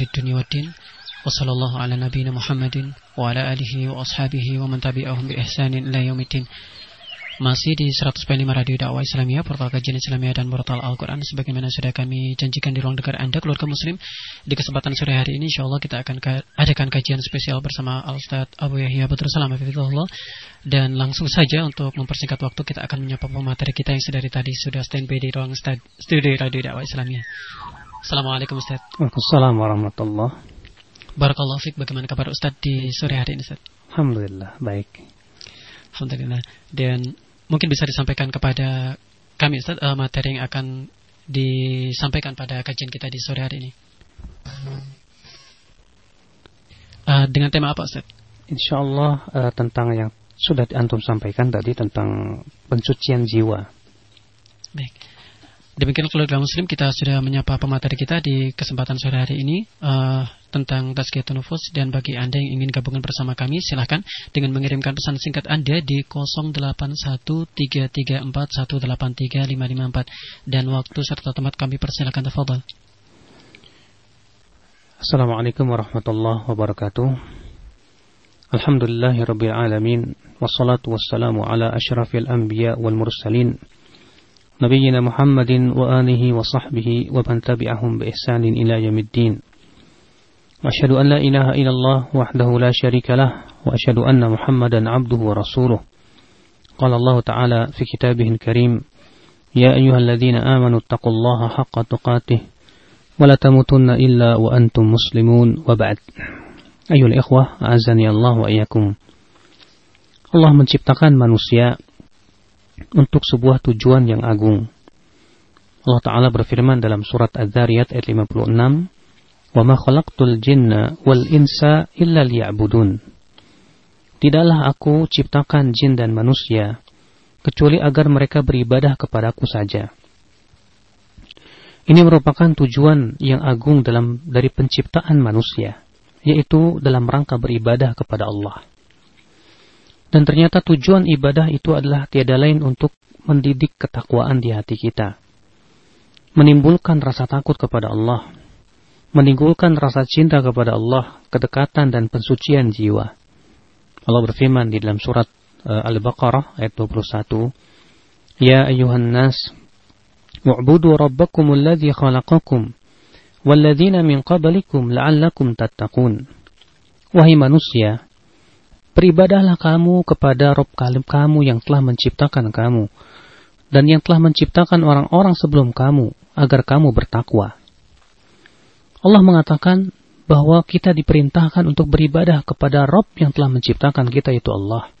الدنيا والدين وصلى الله على نبينا محمد وعلى آله وأصحابه ومن تبعهم بإحسان إلى يوم الدين Masih di 105 Radio Dakwah Islamiyah, Portal Kajian Islamiyah dan Portal Al-Quran Sebagaimana sudah kami janjikan di ruang dengar Anda, keluarga muslim Di kesempatan sore hari ini, insya Allah kita akan adakan kajian spesial bersama Al-Ustaz Abu Yahya Batur Salam Allah Dan langsung saja untuk mempersingkat waktu, kita akan menyapa pemateri kita yang sedari tadi sudah standby di ruang studio Radio Dakwah Islamiyah Assalamualaikum Ustaz Waalaikumsalam warahmatullahi Barakallahu Fik, bagaimana kabar Ustaz di sore hari ini Ustaz? Alhamdulillah, baik Alhamdulillah Dan mungkin bisa disampaikan kepada kami Ustaz uh, materi yang akan disampaikan pada kajian kita di sore hari ini. Uh, dengan tema apa Ustaz? Insya Allah uh, tentang yang sudah antum sampaikan tadi tentang pensucian jiwa. Baik. Demikian keluarga muslim kita sudah menyapa pemateri kita di kesempatan sore hari ini uh, tentang tazkiyatun nufus dan bagi Anda yang ingin gabungan bersama kami silahkan dengan mengirimkan pesan singkat Anda di 081334183554 dan waktu serta tempat kami persilakan tafadhol. Assalamualaikum warahmatullahi wabarakatuh. Alhamdulillahirabbil alamin wassalatu wassalamu ala نبينا محمد وآله وصحبه ومن تبعهم بإحسان إلى يوم الدين. وأشهد أن لا إله إلا الله وحده لا شريك له وأشهد أن محمدا عبده ورسوله. قال الله تعالى في كتابه الكريم يا أيها الذين آمنوا اتقوا الله حق تقاته ولا تموتن إلا وأنتم مسلمون. وبعد. أيها الإخوة أعزني الله وإياكم. Allah menciptakan manusia untuk sebuah tujuan yang agung. Allah Ta'ala berfirman dalam surat Az-Zariyat ayat 56, وَمَا خَلَقْتُ الْجِنَّ وَالْإِنسَ إِلَّا لِيَعْبُدُونَ Tidaklah aku ciptakan jin dan manusia, kecuali agar mereka beribadah kepadaku saja. Ini merupakan tujuan yang agung dalam dari penciptaan manusia, yaitu dalam rangka beribadah kepada Allah. Dan ternyata tujuan ibadah itu adalah tiada lain untuk mendidik ketakwaan di hati kita. Menimbulkan rasa takut kepada Allah. Menimbulkan rasa cinta kepada Allah, kedekatan dan pensucian jiwa. Allah berfirman di dalam surat uh, Al-Baqarah ayat 21. Ya ayuhan nas, wa'budu rabbakum alladhi khalaqakum, walladzina min qablikum la'allakum tattaqun. Wahai manusia, Beribadahlah kamu kepada Rob kamu yang telah menciptakan kamu dan yang telah menciptakan orang-orang sebelum kamu agar kamu bertakwa. Allah mengatakan bahwa kita diperintahkan untuk beribadah kepada Rob yang telah menciptakan kita itu Allah.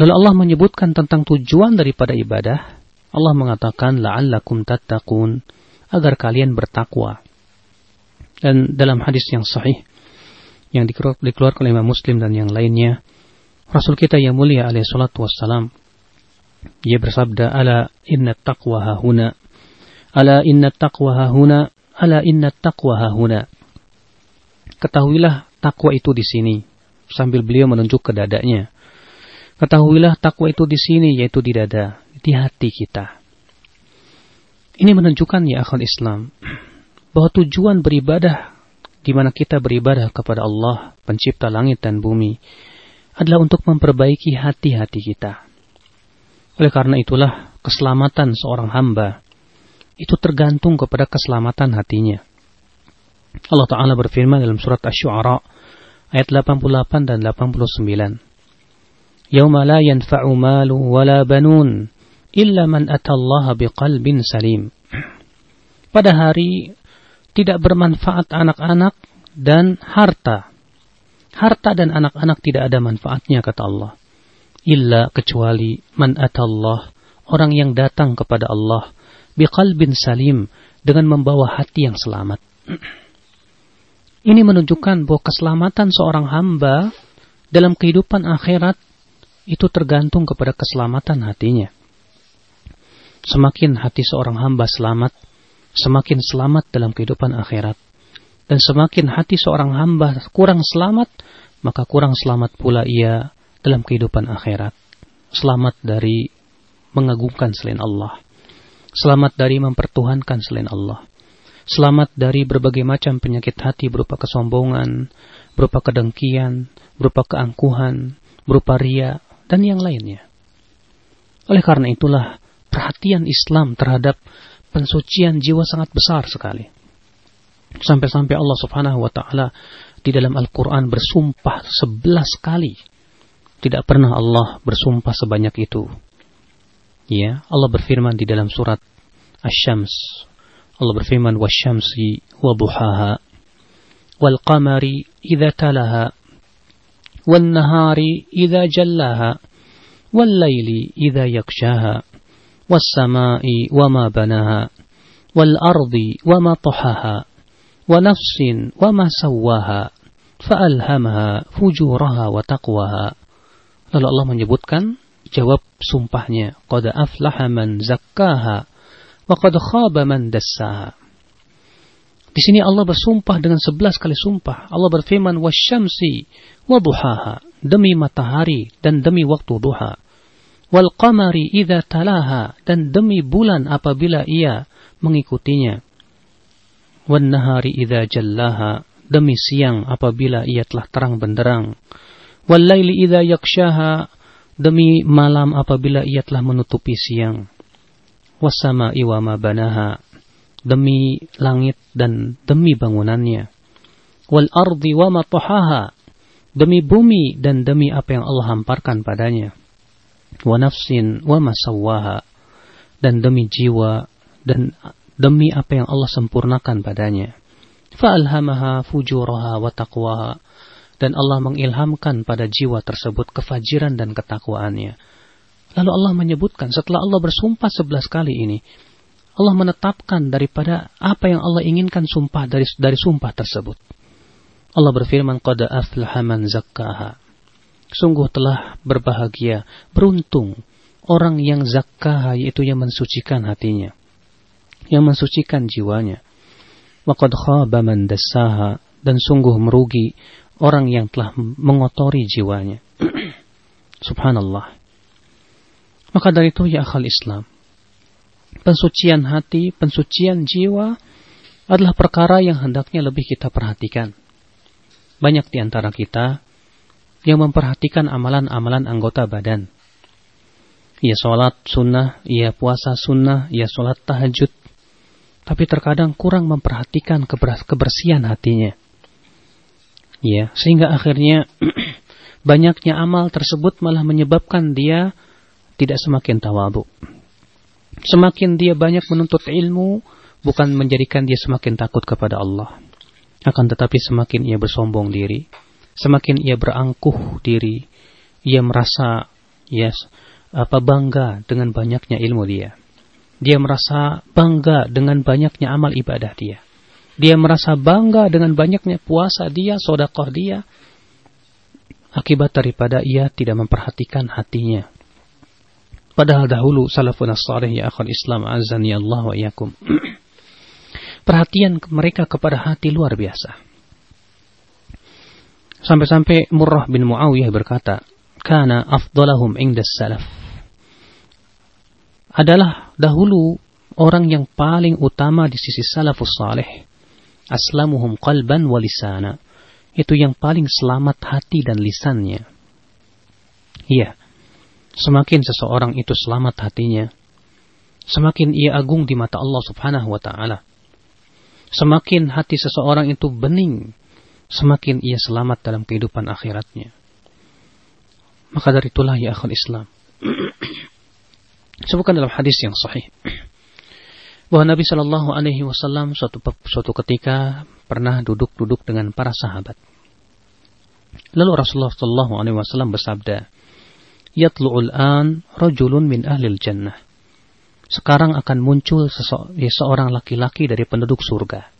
Lalu Allah menyebutkan tentang tujuan daripada ibadah. Allah mengatakan la'allakum tattaqun agar kalian bertakwa. Dan dalam hadis yang sahih yang dikeluarkan oleh Imam Muslim dan yang lainnya, Rasul kita yang mulia alaihi salatu wassalam, ia bersabda, Ala inna taqwa hahuna, Ala inna taqwa hahuna, Ala inna taqwa hahuna. Ketahuilah takwa itu di sini, sambil beliau menunjuk ke dadanya. Ketahuilah takwa itu di sini, yaitu di dada, di hati kita. Ini menunjukkan ya akal Islam, bahwa tujuan beribadah di mana kita beribadah kepada Allah, pencipta langit dan bumi, adalah untuk memperbaiki hati-hati kita. Oleh karena itulah, keselamatan seorang hamba itu tergantung kepada keselamatan hatinya. Allah Ta'ala berfirman dalam surat Ash-Shu'ara ayat 88 dan 89. Yawma la yanfa'u malu wa la banun illa man atallaha biqalbin salim. Pada hari tidak bermanfaat anak-anak dan harta. Harta dan anak-anak tidak ada manfaatnya kata Allah. Illa kecuali man atallah, orang yang datang kepada Allah biqalbin salim dengan membawa hati yang selamat. Ini menunjukkan bahwa keselamatan seorang hamba dalam kehidupan akhirat itu tergantung kepada keselamatan hatinya. Semakin hati seorang hamba selamat, semakin selamat dalam kehidupan akhirat. Dan semakin hati seorang hamba kurang selamat, maka kurang selamat pula ia dalam kehidupan akhirat. Selamat dari mengagungkan selain Allah. Selamat dari mempertuhankan selain Allah. selamat dari berbagai macam penyakit hati berupa kesombongan, berupa kedengkian, berupa keangkuhan, berupa ria, dan yang lainnya. Oleh karena itulah, perhatian Islam terhadap pensucian jiwa sangat besar sekali. Sampai-sampai Allah subhanahu wa ta'ala di dalam Al-Quran bersumpah sebelas kali. Tidak pernah Allah bersumpah sebanyak itu. Ya, Allah berfirman di dalam surat Asy-Syams Allah berfirman wasyamsi wa duhaha wal qamari idza talaha wan nahari idza jallaha wal laili idza yakshaha wa wa ma tahaha wa nafsin wa ma sawwaha fa'alhamaha fujuraha wa taqwaha lalu Allah menyebutkan jawab sumpahnya qad aflaha man zakkaha Waqad khaba man dassaha. Di sini Allah bersumpah dengan sebelas kali sumpah. Allah berfirman wasyamsi wa duhaha demi matahari dan demi waktu duha. Wal qamari idza talaha dan demi bulan apabila ia mengikutinya. Wan nahari idza jallaha demi siang apabila ia telah terang benderang. Wal laili idza yakshaha demi malam apabila ia telah menutupi siang wasama iwama banaha demi langit dan demi bangunannya wal ardi wa matahaha demi bumi dan demi apa yang Allah hamparkan padanya wa nafsin wa masawaha dan demi jiwa dan demi apa yang Allah sempurnakan padanya fa'alhamaha fujuraha wa taqwaha dan Allah mengilhamkan pada jiwa tersebut kefajiran dan ketakwaannya Lalu Allah menyebutkan setelah Allah bersumpah sebelas kali ini, Allah menetapkan daripada apa yang Allah inginkan sumpah dari dari sumpah tersebut. Allah berfirman, "Qad aflaha man zakkaha." Sungguh telah berbahagia, beruntung orang yang zakkaha yaitu yang mensucikan hatinya, yang mensucikan jiwanya. Wa qad khaba man dassaha dan sungguh merugi orang yang telah mengotori jiwanya. Subhanallah. Maka dari itu ya akal Islam. Pensucian hati, pensucian jiwa adalah perkara yang hendaknya lebih kita perhatikan. Banyak di antara kita yang memperhatikan amalan-amalan anggota badan. Ia sholat sunnah, ia puasa sunnah, ia sholat tahajud. Tapi terkadang kurang memperhatikan kebersihan hatinya. Ya, sehingga akhirnya banyaknya amal tersebut malah menyebabkan dia tidak semakin tawabu. Semakin dia banyak menuntut ilmu, bukan menjadikan dia semakin takut kepada Allah. Akan tetapi semakin ia bersombong diri, semakin ia berangkuh diri, ia merasa yes, apa bangga dengan banyaknya ilmu dia. Dia merasa bangga dengan banyaknya amal ibadah dia. Dia merasa bangga dengan banyaknya puasa dia, sodakoh dia. Akibat daripada ia tidak memperhatikan hatinya. Padahal dahulu salafun as-salih ya akhal Islam azani Allah wa iyakum. Perhatian mereka kepada hati luar biasa. Sampai-sampai Murrah bin Muawiyah berkata, "Kana afdalahum inda salaf." Adalah dahulu orang yang paling utama di sisi salafus salih. Aslamuhum qalban wa lisana. Itu yang paling selamat hati dan lisannya. Iya, semakin seseorang itu selamat hatinya, semakin ia agung di mata Allah Subhanahu wa taala. Semakin hati seseorang itu bening, semakin ia selamat dalam kehidupan akhiratnya. Maka dari itulah ya akhul Islam. Sebutkan dalam hadis yang sahih bahwa Nabi Shallallahu Alaihi Wasallam suatu suatu ketika pernah duduk-duduk dengan para sahabat. Lalu Rasulullah Shallallahu Alaihi Wasallam bersabda, yatlu'ul an rajulun min ahlil jannah. Sekarang akan muncul ya, seorang laki-laki dari penduduk surga.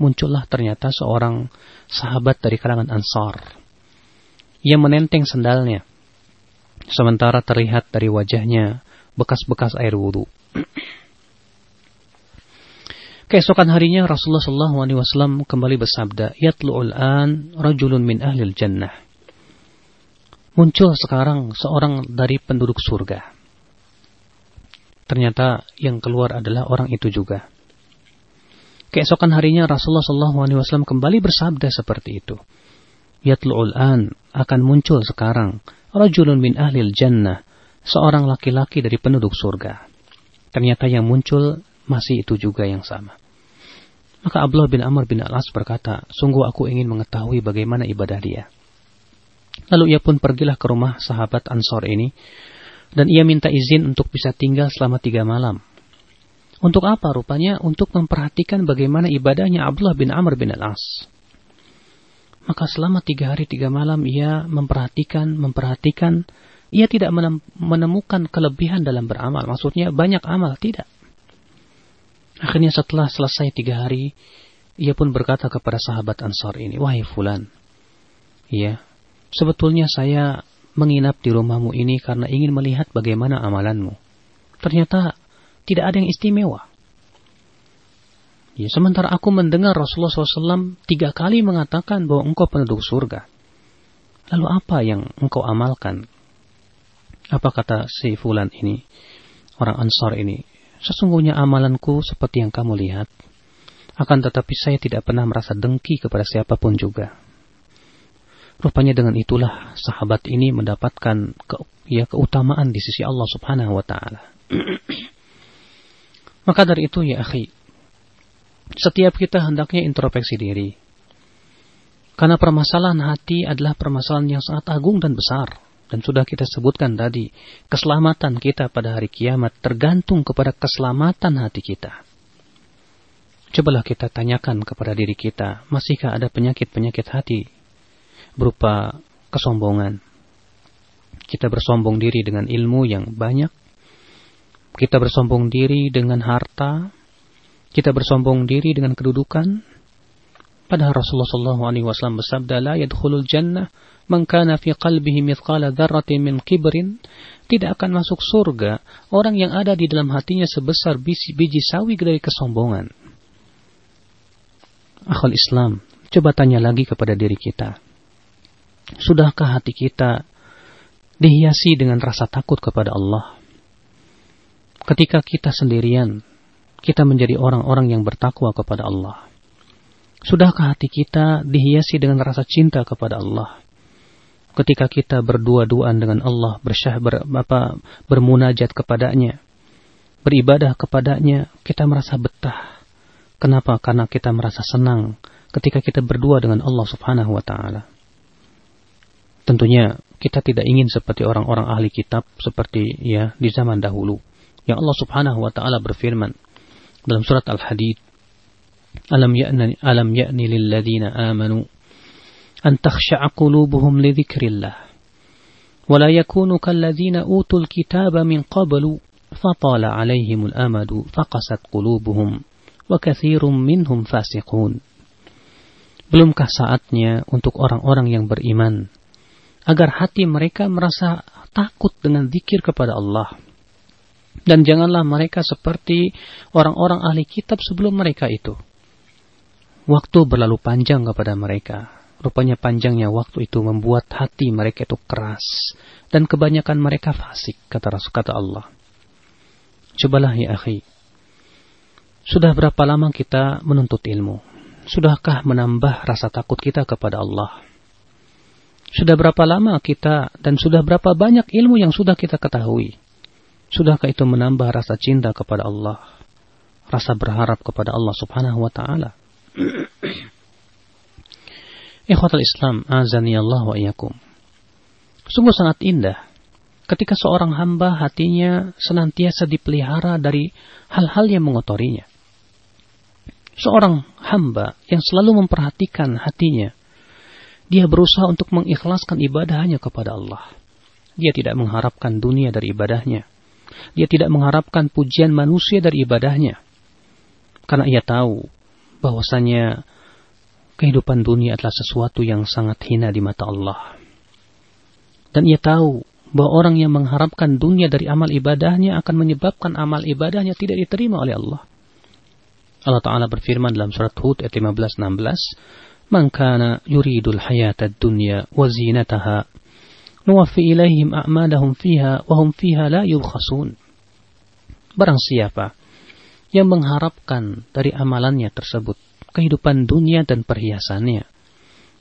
Muncullah ternyata seorang sahabat dari kalangan Ansar. Ia menenteng sendalnya. Sementara terlihat dari wajahnya bekas-bekas air wudhu. Keesokan harinya Rasulullah SAW kembali bersabda, Yatlu'ul an rajulun min ahlil jannah muncul sekarang seorang dari penduduk surga. Ternyata yang keluar adalah orang itu juga. Keesokan harinya Rasulullah SAW kembali bersabda seperti itu. Yatlu'ul an akan muncul sekarang rajulun min ahlil jannah, seorang laki-laki dari penduduk surga. Ternyata yang muncul masih itu juga yang sama. Maka Abdullah bin Amr bin Al-As berkata, sungguh aku ingin mengetahui bagaimana ibadah dia. Lalu ia pun pergilah ke rumah sahabat Ansor ini, dan ia minta izin untuk bisa tinggal selama tiga malam untuk apa rupanya? Untuk memperhatikan bagaimana ibadahnya Abdullah bin Amr bin Al-As. Maka selama tiga hari tiga malam ia memperhatikan, memperhatikan. Ia tidak menemukan kelebihan dalam beramal. Maksudnya banyak amal, tidak. Akhirnya setelah selesai tiga hari, ia pun berkata kepada sahabat Ansar ini, Wahai Fulan, ya, sebetulnya saya menginap di rumahmu ini karena ingin melihat bagaimana amalanmu. Ternyata tidak ada yang istimewa. Ya, sementara aku mendengar Rasulullah SAW tiga kali mengatakan bahwa engkau penduduk surga. Lalu apa yang engkau amalkan? Apa kata si Fulan ini, orang Ansar ini? Sesungguhnya amalanku seperti yang kamu lihat. Akan tetapi saya tidak pernah merasa dengki kepada siapa pun juga. Rupanya dengan itulah sahabat ini mendapatkan ke, ya keutamaan di sisi Allah Subhanahu wa taala. Maka dari itu ya akhi, setiap kita hendaknya introspeksi diri. Karena permasalahan hati adalah permasalahan yang sangat agung dan besar. Dan sudah kita sebutkan tadi, keselamatan kita pada hari kiamat tergantung kepada keselamatan hati kita. Cobalah kita tanyakan kepada diri kita, masihkah ada penyakit-penyakit hati berupa kesombongan? Kita bersombong diri dengan ilmu yang banyak, kita bersombong diri dengan harta, kita bersombong diri dengan kedudukan. Padahal Rasulullah SAW bersabda, La yadkhulul jannah man kana fi qalbihi mithqala dzarratin min kibrin tidak akan masuk surga orang yang ada di dalam hatinya sebesar biji, biji sawi dari kesombongan. Akhul Islam, coba tanya lagi kepada diri kita. Sudahkah hati kita dihiasi dengan rasa takut kepada Allah? Ketika kita sendirian, kita menjadi orang-orang yang bertakwa kepada Allah. Sudahkah hati kita dihiasi dengan rasa cinta kepada Allah? Ketika kita berdua-duaan dengan Allah, bersyah, ber, apa, bermunajat kepadanya, beribadah kepadanya, kita merasa betah. Kenapa? Karena kita merasa senang ketika kita berdua dengan Allah Subhanahu wa taala. Tentunya kita tidak ingin seperti orang-orang ahli kitab seperti ya di zaman dahulu yang Allah Subhanahu wa taala berfirman dalam surat Al-Hadid Alam ya'ni alam ya'ni lil ladzina amanu an takhsha'a qulubuhum li dzikrillah wa la yakunu kal ladzina utul kitaba min qablu 'alaihimul amadu faqasat qulubuhum wa katsirum minhum fasiqun. Belumkah saatnya untuk orang-orang yang beriman agar hati mereka merasa takut dengan zikir kepada Allah dan janganlah mereka seperti orang-orang ahli kitab sebelum mereka itu. Waktu berlalu panjang kepada mereka. Rupanya panjangnya waktu itu membuat hati mereka itu keras. Dan kebanyakan mereka fasik, kata Rasul kata Allah. Cobalah ya akhi. Sudah berapa lama kita menuntut ilmu? Sudahkah menambah rasa takut kita kepada Allah? Sudah berapa lama kita dan sudah berapa banyak ilmu yang sudah kita ketahui? Sudahkah itu menambah rasa cinta kepada Allah? Rasa berharap kepada Allah subhanahu wa ta'ala? Ikhwatal Islam, azani Allah wa iyakum. Sungguh sangat indah ketika seorang hamba hatinya senantiasa dipelihara dari hal-hal yang mengotorinya. Seorang hamba yang selalu memperhatikan hatinya, dia berusaha untuk mengikhlaskan ibadahnya kepada Allah. Dia tidak mengharapkan dunia dari ibadahnya. Dia tidak mengharapkan pujian manusia dari ibadahnya. Karena ia tahu bahwasanya kehidupan dunia adalah sesuatu yang sangat hina di mata Allah. Dan ia tahu bahwa orang yang mengharapkan dunia dari amal ibadahnya akan menyebabkan amal ibadahnya tidak diterima oleh Allah. Allah Ta'ala berfirman dalam surat Hud ayat 15-16, Man kana yuridul hayata dunya wa zinataha nuwaffi ilaihim a'malahum fiha wa hum fiha la yubkhasun. Barang siapa yang mengharapkan dari amalannya tersebut kehidupan dunia dan perhiasannya,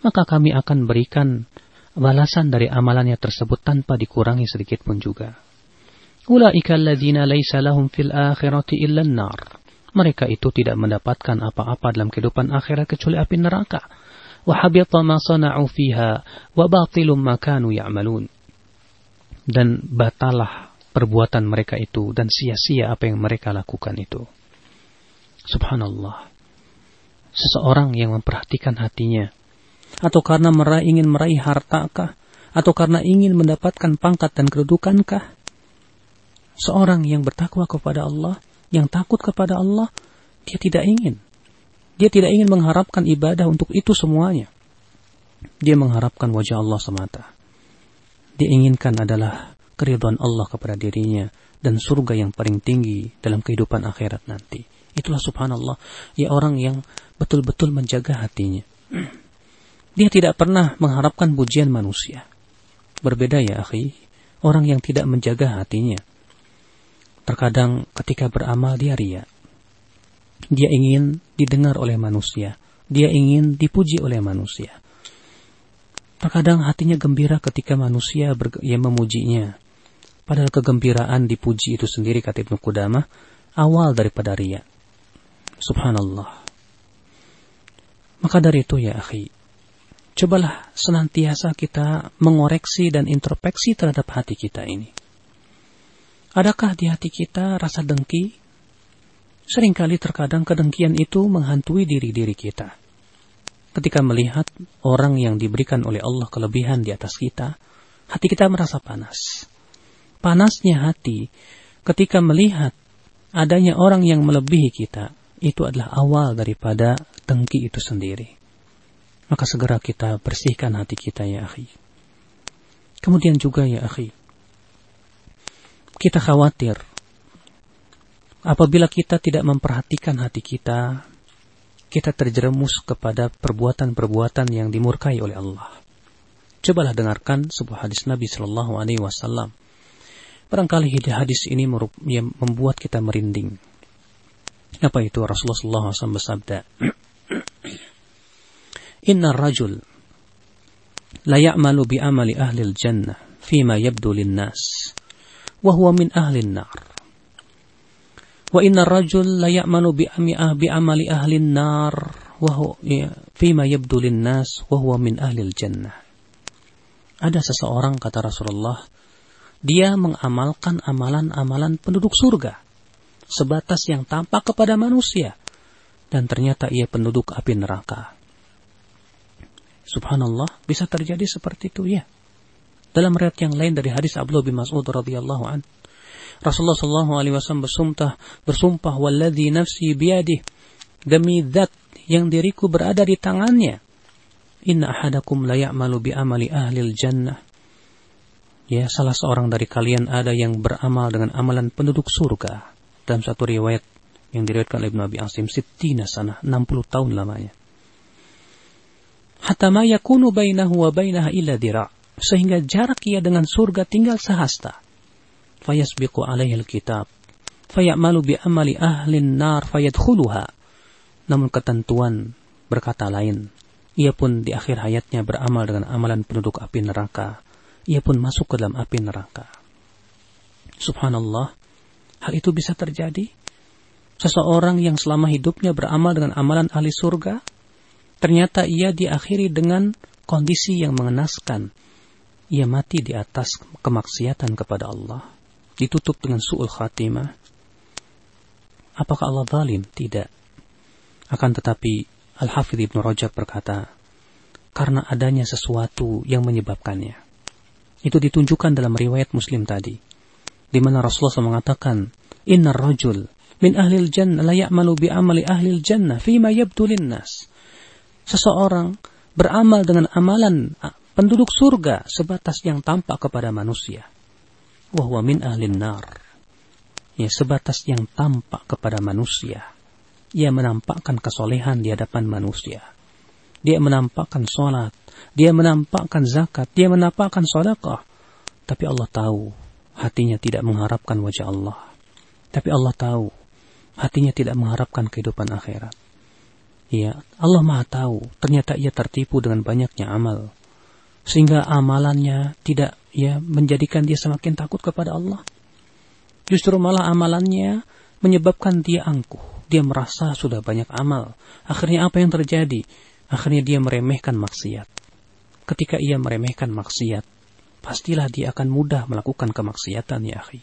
maka kami akan berikan balasan dari amalannya tersebut tanpa dikurangi sedikit pun juga. Ulaika alladzina laisa lahum fil akhirati illa nar. Mereka itu tidak mendapatkan apa-apa dalam kehidupan akhirat kecuali api neraka. Ma sana'u fiha wa batilum ma kanu ya'malun. Dan batalah perbuatan mereka itu dan sia-sia apa yang mereka lakukan itu. Subhanallah. Seseorang yang memperhatikan hatinya atau karena meraih, ingin meraih hartakah atau karena ingin mendapatkan pangkat dan kedudukankah? Seorang yang bertakwa kepada Allah yang takut kepada Allah, dia tidak ingin. Dia tidak ingin mengharapkan ibadah untuk itu semuanya. Dia mengharapkan wajah Allah semata. Dia inginkan adalah keriduan Allah kepada dirinya dan surga yang paling tinggi dalam kehidupan akhirat nanti. Itulah subhanallah, ya orang yang betul-betul menjaga hatinya. Dia tidak pernah mengharapkan pujian manusia. Berbeda ya akhi, orang yang tidak menjaga hatinya Terkadang ketika beramal dia ria. Dia ingin didengar oleh manusia. Dia ingin dipuji oleh manusia. Terkadang hatinya gembira ketika manusia yang memujinya. Padahal kegembiraan dipuji itu sendiri kata Ibnu Qudamah awal daripada ria. Subhanallah. Maka dari itu ya akhi, cobalah senantiasa kita mengoreksi dan introspeksi terhadap hati kita ini. Adakah di hati kita rasa dengki? Seringkali terkadang kedengkian itu menghantui diri-diri kita. Ketika melihat orang yang diberikan oleh Allah kelebihan di atas kita, hati kita merasa panas. Panasnya hati ketika melihat adanya orang yang melebihi kita, itu adalah awal daripada dengki itu sendiri. Maka segera kita bersihkan hati kita ya akhi. Kemudian juga ya akhi, kita khawatir apabila kita tidak memperhatikan hati kita, kita terjerumus kepada perbuatan-perbuatan yang dimurkai oleh Allah. Cobalah dengarkan sebuah hadis Nabi Shallallahu Alaihi Wasallam. Barangkali hadis ini membuat kita merinding. Apa itu Rasulullah SAW bersabda? Inna rajul la ya'malu bi amali ahli al-jannah fima yabdu Wa inna rajul la ya'manu bi ah, bi amali ahli nar wa huwa ya, fima yabdu lin nas wa huwa min ahli jannah. Ada seseorang kata Rasulullah, dia mengamalkan amalan-amalan penduduk surga sebatas yang tampak kepada manusia dan ternyata ia penduduk api neraka. Subhanallah, bisa terjadi seperti itu ya. Dalam riwayat yang lain dari hadis Abdullah bin Mas'ud radhiyallahu anhu Rasulullah sallallahu alaihi wasallam bersumpah, bersumpah walladzi nafsi biyadih demi zat yang diriku berada di tangannya. Inna ahadakum la ya'malu bi amali ahli jannah. Ya, salah seorang dari kalian ada yang beramal dengan amalan penduduk surga. Dalam satu riwayat yang diriwayatkan oleh Ibnu Abi Asim, sittina sana, 60 tahun lamanya. Hatta ma yakunu bainahu wa bainaha illa dira' sehingga jarak ia dengan surga tinggal sehasta. Fayasbiqu alaihi alkitab. Fayamalu bi amali ahlin nar fayadkhuluha. Namun ketentuan berkata lain. Ia pun di akhir hayatnya beramal dengan amalan penduduk api neraka. Ia pun masuk ke dalam api neraka. Subhanallah, hal itu bisa terjadi. Seseorang yang selama hidupnya beramal dengan amalan ahli surga, ternyata ia diakhiri dengan kondisi yang mengenaskan, ia mati di atas kemaksiatan kepada Allah, ditutup dengan su'ul khatimah, apakah Allah zalim? Tidak. Akan tetapi Al-Hafidh Ibn Rajab berkata, karena adanya sesuatu yang menyebabkannya. Itu ditunjukkan dalam riwayat Muslim tadi, di mana Rasulullah mengatakan, Inna rajul min ahlil jannah la ya'malu bi amali ahlil jannah fima yabdu linnas. Seseorang beramal dengan amalan penduduk surga sebatas yang tampak kepada manusia. Wahwa min ahlin nar. Ya, sebatas yang tampak kepada manusia. Ia menampakkan kesolehan di hadapan manusia. Dia menampakkan sholat. Dia menampakkan zakat. Dia menampakkan sedekah. Tapi Allah tahu hatinya tidak mengharapkan wajah Allah. Tapi Allah tahu hatinya tidak mengharapkan kehidupan akhirat. Ya, Allah Maha tahu, ternyata ia tertipu dengan banyaknya amal. Sehingga amalannya tidak ya menjadikan dia semakin takut kepada Allah. Justru malah amalannya menyebabkan dia angkuh. Dia merasa sudah banyak amal. Akhirnya apa yang terjadi? Akhirnya dia meremehkan maksiat. Ketika ia meremehkan maksiat, pastilah dia akan mudah melakukan kemaksiatan ya akhi.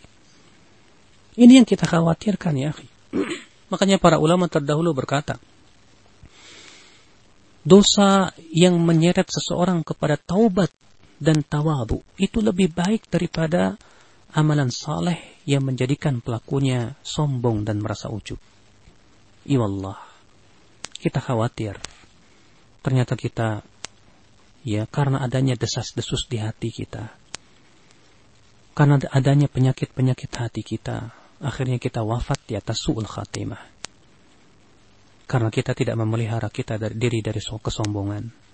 Ini yang kita khawatirkan ya akhi. Makanya para ulama terdahulu berkata, dosa yang menyeret seseorang kepada taubat dan tawadu itu lebih baik daripada amalan saleh yang menjadikan pelakunya sombong dan merasa ujub. Iwallah, kita khawatir. Ternyata kita, ya karena adanya desas-desus di hati kita, karena adanya penyakit-penyakit hati kita, akhirnya kita wafat di atas su'ul khatimah. Karena kita tidak memelihara kita dari diri dari kesombongan.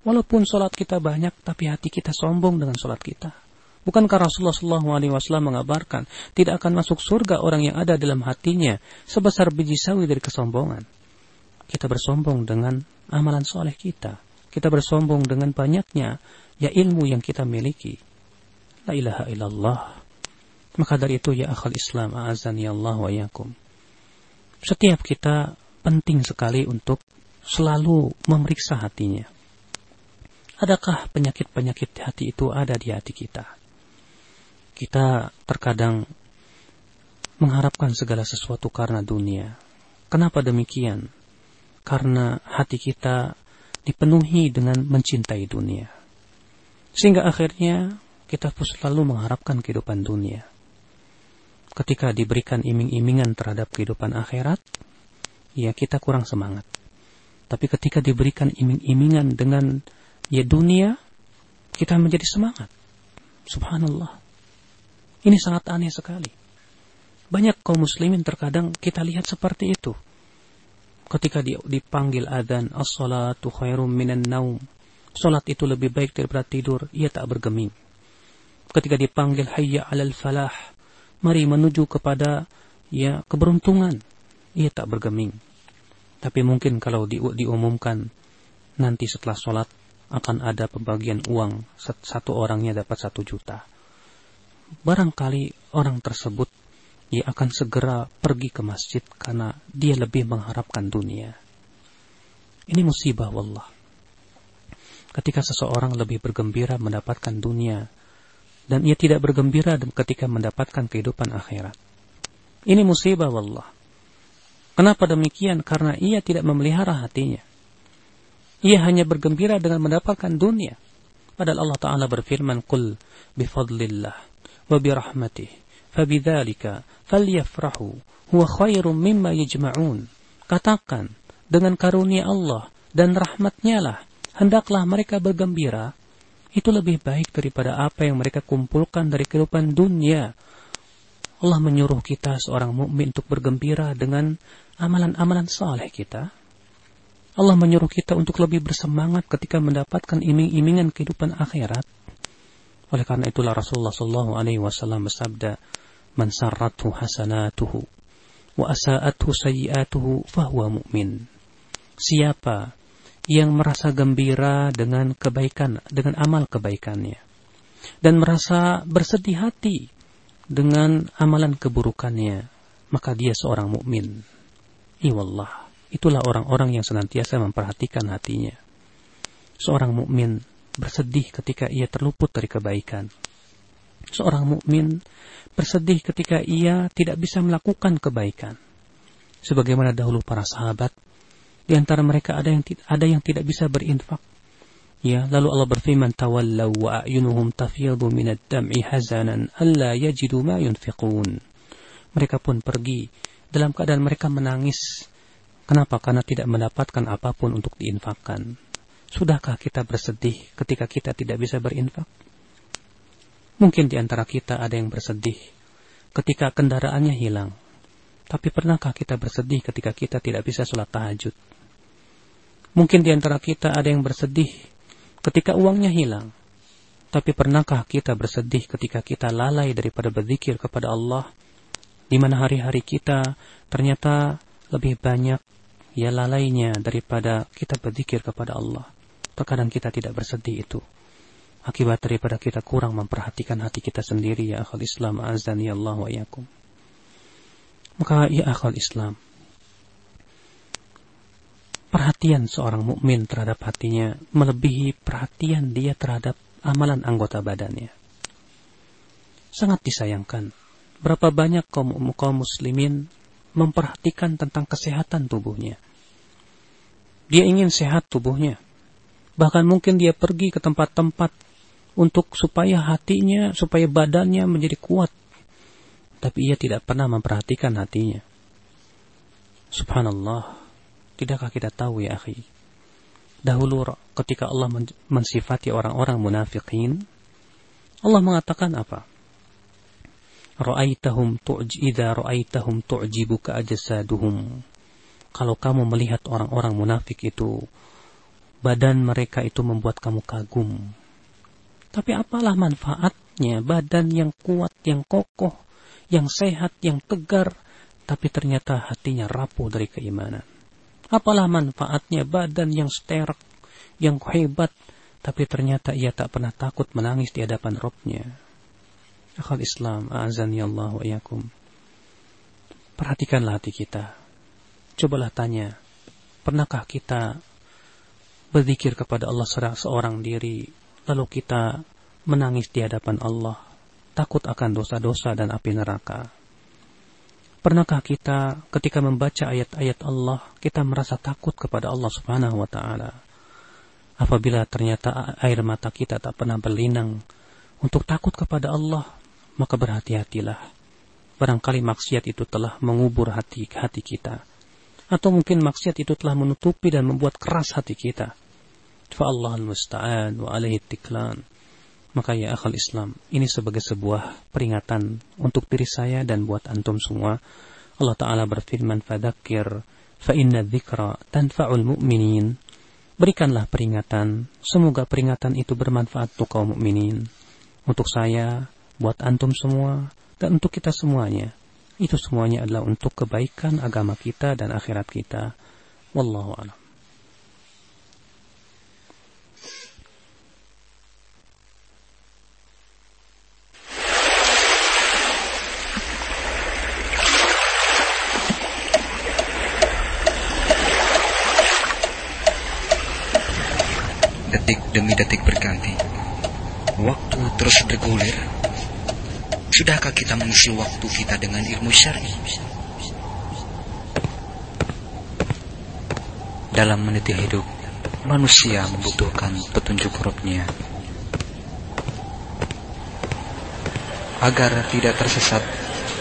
Walaupun sholat kita banyak, tapi hati kita sombong dengan sholat kita. Bukankah Rasulullah SAW mengabarkan tidak akan masuk surga orang yang ada dalam hatinya sebesar biji sawi dari kesombongan? Kita bersombong dengan amalan soleh kita. Kita bersombong dengan banyaknya ya ilmu yang kita miliki. La ilaha illallah. Maka dari itu ya akal Islam azani Allah wa yakum. Setiap kita penting sekali untuk selalu memeriksa hatinya Adakah penyakit-penyakit hati itu ada di hati kita? Kita terkadang mengharapkan segala sesuatu karena dunia. Kenapa demikian? Karena hati kita dipenuhi dengan mencintai dunia. Sehingga akhirnya kita pun selalu mengharapkan kehidupan dunia. Ketika diberikan iming-imingan terhadap kehidupan akhirat, ya kita kurang semangat. Tapi ketika diberikan iming-imingan dengan ya dunia, kita menjadi semangat. Subhanallah. Ini sangat aneh sekali. Banyak kaum muslimin terkadang kita lihat seperti itu. Ketika dipanggil adzan, as-salatu khairum minan naum. Salat itu lebih baik daripada tidur, ia tak bergeming. Ketika dipanggil hayya 'alal falah, mari menuju kepada ya keberuntungan, ia tak bergeming. Tapi mungkin kalau di, diumumkan nanti setelah sholat akan ada pembagian uang satu orangnya dapat satu juta. Barangkali orang tersebut ia akan segera pergi ke masjid karena dia lebih mengharapkan dunia. Ini musibah wallah. Ketika seseorang lebih bergembira mendapatkan dunia dan ia tidak bergembira ketika mendapatkan kehidupan akhirat. Ini musibah wallah. Kenapa demikian? Karena ia tidak memelihara hatinya. Ia hanya bergembira dengan mendapatkan dunia. Padahal Allah Ta'ala berfirman, Qul bifadlillah wa birahmatih, fabidhalika falyafrahu, huwa khairum mimma yajma'un. Katakan, dengan karunia Allah dan rahmatnya lah, hendaklah mereka bergembira. Itu lebih baik daripada apa yang mereka kumpulkan dari kehidupan dunia. Allah menyuruh kita seorang mukmin untuk bergembira dengan amalan-amalan saleh kita Allah menyuruh kita untuk lebih bersemangat ketika mendapatkan iming-imingan kehidupan akhirat. Oleh karena itulah Rasulullah Shallallahu Alaihi Wasallam bersabda, "Man sarrathu hasanatuhu, wa asa'athu sayyi'atuhu, fahuwa mu'min." Siapa yang merasa gembira dengan kebaikan, dengan amal kebaikannya, dan merasa bersedih hati dengan amalan keburukannya, maka dia seorang mukmin. Iwallah. Itulah orang-orang yang senantiasa memperhatikan hatinya. Seorang mukmin bersedih ketika ia terluput dari kebaikan. Seorang mukmin bersedih ketika ia tidak bisa melakukan kebaikan. Sebagaimana dahulu para sahabat, di antara mereka ada yang ada yang tidak bisa berinfak. Ya, lalu Allah berfirman, "Tawallaw wa a'yunuhum tafyadu minad dam'i hazanan alla yajidu ma yunfiqun." Mereka pun pergi dalam keadaan mereka menangis Kenapa? Karena tidak mendapatkan apa pun untuk diinfakkan. Sudahkah kita bersedih ketika kita tidak bisa berinfak? Mungkin di antara kita ada yang bersedih ketika kendaraannya hilang. Tapi pernahkah kita bersedih ketika kita tidak bisa sholat tahajud? Mungkin di antara kita ada yang bersedih ketika uangnya hilang. Tapi pernahkah kita bersedih ketika kita lalai daripada berzikir kepada Allah di mana hari-hari kita ternyata lebih banyak ya lalainya daripada kita berzikir kepada Allah. Terkadang kita tidak bersedih itu. Akibat daripada kita kurang memperhatikan hati kita sendiri ya akhal Islam azani Allah wa yakum. Maka ya akhal Islam, perhatian seorang mukmin terhadap hatinya melebihi perhatian dia terhadap amalan anggota badannya. Sangat disayangkan berapa banyak kaum, kaum muslimin memperhatikan tentang kesehatan tubuhnya. Dia ingin sehat tubuhnya. Bahkan mungkin dia pergi ke tempat-tempat untuk supaya hatinya, supaya badannya menjadi kuat. Tapi ia tidak pernah memperhatikan hatinya. Subhanallah. Tidakkah kita tahu ya akhi? Dahulu ketika Allah mensifati orang-orang munafikin, Allah mengatakan apa? Ra'aitahum tu'j idza ra'aitahum tu'jibuka ajsaduhum. Kalau kamu melihat orang-orang munafik itu, badan mereka itu membuat kamu kagum. Tapi apalah manfaatnya badan yang kuat, yang kokoh, yang sehat, yang tegar, tapi ternyata hatinya rapuh dari keimanan. Apalah manfaatnya badan yang sterek, yang hebat, tapi ternyata ia tak pernah takut menangis di hadapan Robnya. Akhal Islam, azan Allah wa yakum. Perhatikanlah hati kita. Cobalah tanya, pernahkah kita berzikir kepada Allah seorang diri, lalu kita menangis di hadapan Allah, takut akan dosa-dosa dan api neraka? Pernahkah kita ketika membaca ayat-ayat Allah, kita merasa takut kepada Allah Subhanahu wa taala? Apabila ternyata air mata kita tak pernah berlinang untuk takut kepada Allah, maka berhati-hatilah. Barangkali maksiat itu telah mengubur hati hati kita. Atau mungkin maksiat itu telah menutupi dan membuat keras hati kita. Fa'allah al-musta'an wa alaihi tiklan. Maka ya akal Islam, ini sebagai sebuah peringatan untuk diri saya dan buat antum semua. Allah Ta'ala berfirman, Fadakir, fa inna dzikra tanfa'ul mu'minin. Berikanlah peringatan, semoga peringatan itu bermanfaat untuk kaum mukminin. Untuk saya, buat antum semua, dan untuk kita semuanya. Itu semuanya adalah untuk kebaikan agama kita dan akhirat kita. Wallahu a'lam. Detik demi detik berganti. Waktu terus bergulir Sudahkah kita mengisi waktu kita dengan ilmu syar'i? Dalam meniti hidup, manusia membutuhkan petunjuk Robnya agar tidak tersesat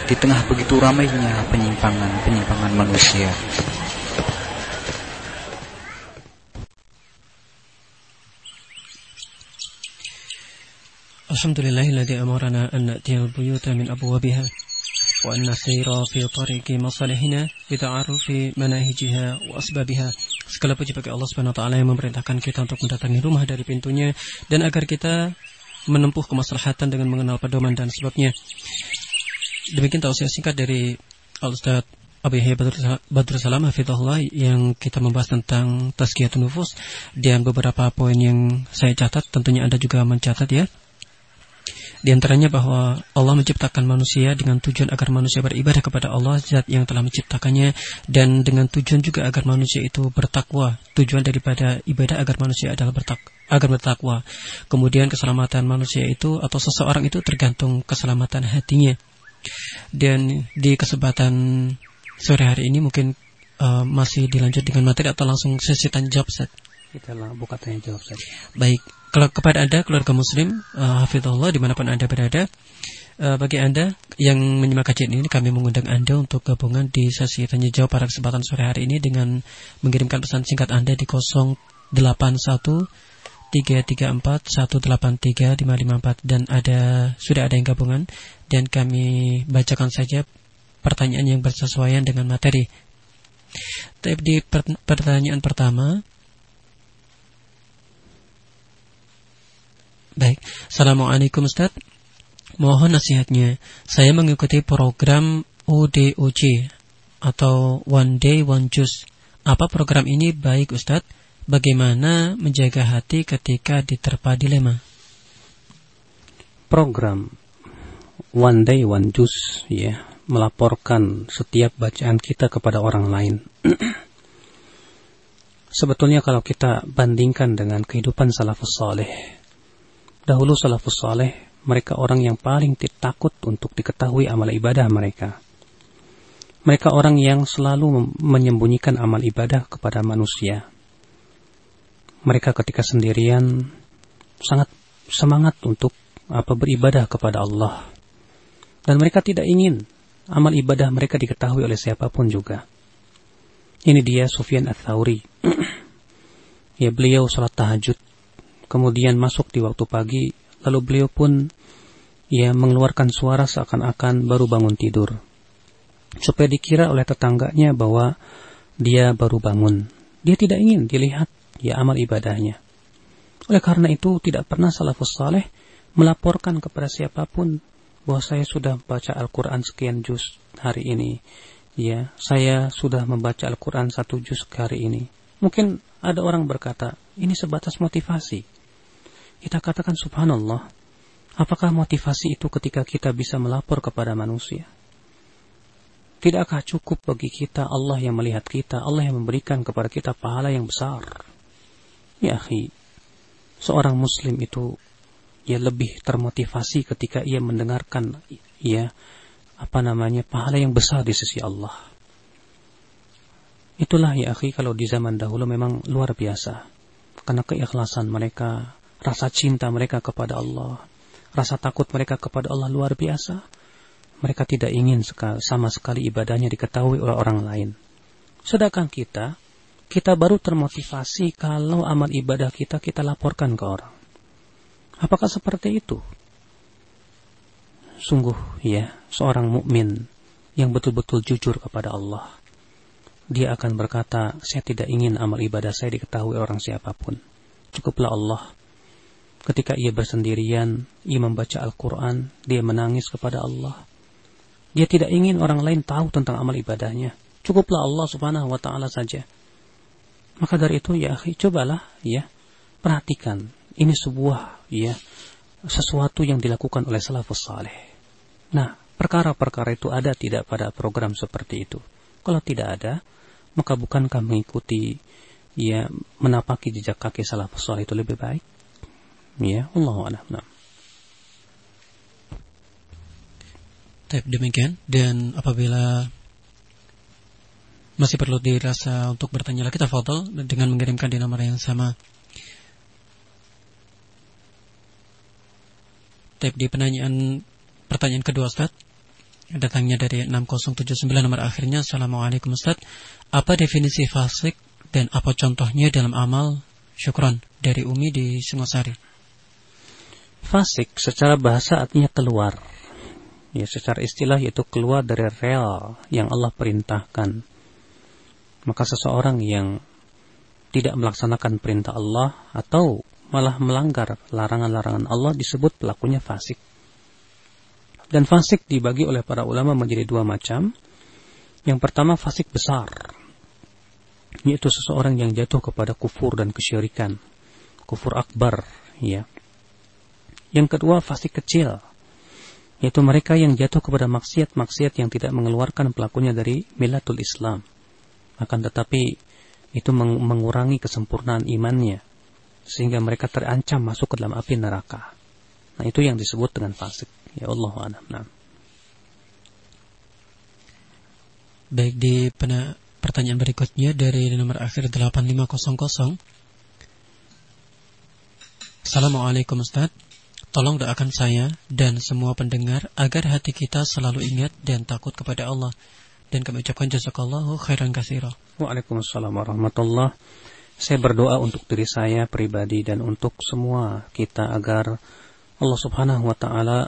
di tengah begitu ramainya penyimpangan-penyimpangan manusia. الحمد لله الذي أمرنا أن نأتي البيوت من أبوابها وأن نسير في طريق مصالحنا بتعرف مناهجها وأسبابها Segala puji bagi Allah Subhanahu wa taala yang memerintahkan kita untuk mendatangi rumah dari pintunya dan agar kita menempuh kemaslahatan dengan mengenal pedoman dan sebabnya. Demikian tausiah singkat dari Al Ustaz Abu Yahya Badrul Salam Hafizahullah yang kita membahas tentang tazkiyatun nufus dan beberapa poin yang saya catat tentunya Anda juga mencatat ya. Di antaranya bahwa Allah menciptakan manusia dengan tujuan agar manusia beribadah kepada Allah zat yang telah menciptakannya dan dengan tujuan juga agar manusia itu bertakwa. Tujuan daripada ibadah agar manusia adalah bertak agar bertakwa. Kemudian keselamatan manusia itu atau seseorang itu tergantung keselamatan hatinya. Dan di kesempatan sore hari ini mungkin uh, masih dilanjut dengan materi atau langsung sesi tanya jawab set. Kita buka tanya jawab saja. Baik, kepada Anda keluarga muslim uh, hafizallah di mana pun Anda berada uh, bagi Anda yang menyimak kajian ini kami mengundang Anda untuk gabungan di sesi tanya jawab pada kesempatan sore hari ini dengan mengirimkan pesan singkat Anda di 081 334 183 554 dan ada sudah ada yang gabungan dan kami bacakan saja pertanyaan yang bersesuaian dengan materi. Tapi di pertanyaan pertama Baik, Assalamualaikum Ustaz Mohon nasihatnya Saya mengikuti program ODOJ atau One Day One Juice. Apa program ini baik Ustadz? Bagaimana menjaga hati ketika diterpa dilema? Program One Day One Juice ya melaporkan setiap bacaan kita kepada orang lain. Sebetulnya kalau kita bandingkan dengan kehidupan salafus saleh, dahulu salafus saleh mereka orang yang paling takut untuk diketahui amal ibadah mereka. Mereka orang yang selalu menyembunyikan amal ibadah kepada manusia. Mereka ketika sendirian sangat semangat untuk apa beribadah kepada Allah. Dan mereka tidak ingin amal ibadah mereka diketahui oleh siapa pun juga. Ini dia Sufyan Ats-Tsauri. ya beliau salat tahajud, kemudian masuk di waktu pagi, lalu beliau pun ya mengeluarkan suara seakan-akan baru bangun tidur. Supaya dikira oleh tetangganya bahwa dia baru bangun. Dia tidak ingin dilihat ya amal ibadahnya. Oleh karena itu tidak pernah salafus saleh melaporkan kepada siapa pun bahwa saya sudah baca Al-Quran sekian juz hari ini. Ya, saya sudah membaca Al-Quran satu juz hari ini. Mungkin ada orang berkata, ini sebatas motivasi. Kita katakan subhanallah, apakah motivasi itu ketika kita bisa melapor kepada manusia? Tidakkah cukup bagi kita Allah yang melihat kita, Allah yang memberikan kepada kita pahala yang besar? Ya, akhi, seorang muslim itu ia lebih termotivasi ketika ia mendengarkan ya apa namanya pahala yang besar di sisi Allah. Itulah ya akhi kalau di zaman dahulu memang luar biasa. Karena keikhlasan mereka, rasa cinta mereka kepada Allah, rasa takut mereka kepada Allah luar biasa. Mereka tidak ingin sama sekali ibadahnya diketahui oleh orang lain. Sedangkan kita, kita baru termotivasi kalau amal ibadah kita kita laporkan ke orang. Apakah seperti itu? Sungguh ya, seorang mukmin yang betul-betul jujur kepada Allah. Dia akan berkata, saya tidak ingin amal ibadah saya diketahui orang siapa pun. Cukuplah Allah. Ketika ia bersendirian, ia membaca Al-Quran, dia menangis kepada Allah. Dia tidak ingin orang lain tahu tentang amal ibadahnya. Cukuplah Allah subhanahu wa ta'ala saja. Maka dari itu ya cobalah ya, perhatikan ini sebuah ya sesuatu yang dilakukan oleh salafus saleh. Nah, perkara-perkara itu ada tidak pada program seperti itu? Kalau tidak ada, maka bukankah mengikuti ya menapaki jejak kaki salafus saleh itu lebih baik? Ya, Allah a'lam. Nah. demikian. Dan apabila masih perlu dirasa untuk bertanya lagi tafadhol dengan mengirimkan di nomor yang sama. Tip di penanyaan pertanyaan kedua Ustaz. Datangnya dari 6079 nomor akhirnya. Assalamualaikum Ustaz. Apa definisi fasik dan apa contohnya dalam amal? Syukron dari Umi di Singosari Fasik secara bahasa artinya keluar ya secara istilah yaitu keluar dari real yang Allah perintahkan maka seseorang yang tidak melaksanakan perintah Allah atau malah melanggar larangan-larangan Allah disebut pelakunya fasik. Dan fasik dibagi oleh para ulama menjadi dua macam. Yang pertama fasik besar, yaitu seseorang yang jatuh kepada kufur dan kesyirikan, kufur akbar, ya. Yang kedua fasik kecil, yaitu mereka yang jatuh kepada maksiat-maksiat yang tidak mengeluarkan pelakunya dari milatul Islam. Akan tetapi itu mengurangi kesempurnaan imannya sehingga mereka terancam masuk ke dalam api neraka. Nah, itu yang disebut dengan fasik. Ya Allah a'lam. Nah. Baik di pertanyaan berikutnya dari nomor akhir 8500. Assalamualaikum Ustaz. Tolong doakan saya dan semua pendengar agar hati kita selalu ingat dan takut kepada Allah. Dan kami ucapkan jazakallahu khairan kasira. Waalaikumsalam warahmatullahi saya berdoa untuk diri saya pribadi dan untuk semua kita agar Allah Subhanahu wa taala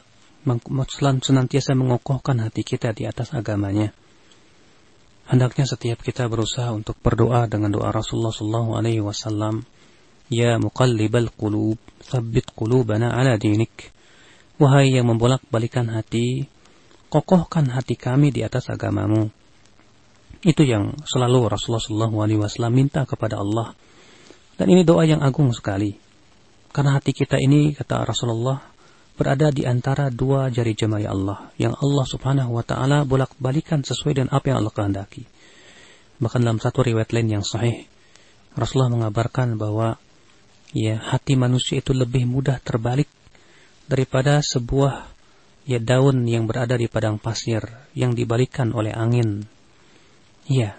senantiasa mengokohkan hati kita di atas agamanya. Hendaknya setiap kita berusaha untuk berdoa dengan doa Rasulullah sallallahu alaihi wasallam, "Ya muqallibal qulub, tsabbit qulubana ala dinik." Wahai yang membolak-balikan hati, kokohkan hati kami di atas agamamu. Itu yang selalu Rasulullah SAW minta kepada Allah. Dan ini doa yang agung sekali. Karena hati kita ini, kata Rasulullah, berada di antara dua jari jemari Allah. Yang Allah subhanahu wa ta'ala bolak-balikan sesuai dengan apa yang Allah kehendaki. Bahkan dalam satu riwayat lain yang sahih, Rasulullah mengabarkan bahwa ya hati manusia itu lebih mudah terbalik daripada sebuah ya daun yang berada di padang pasir yang dibalikkan oleh angin Iya.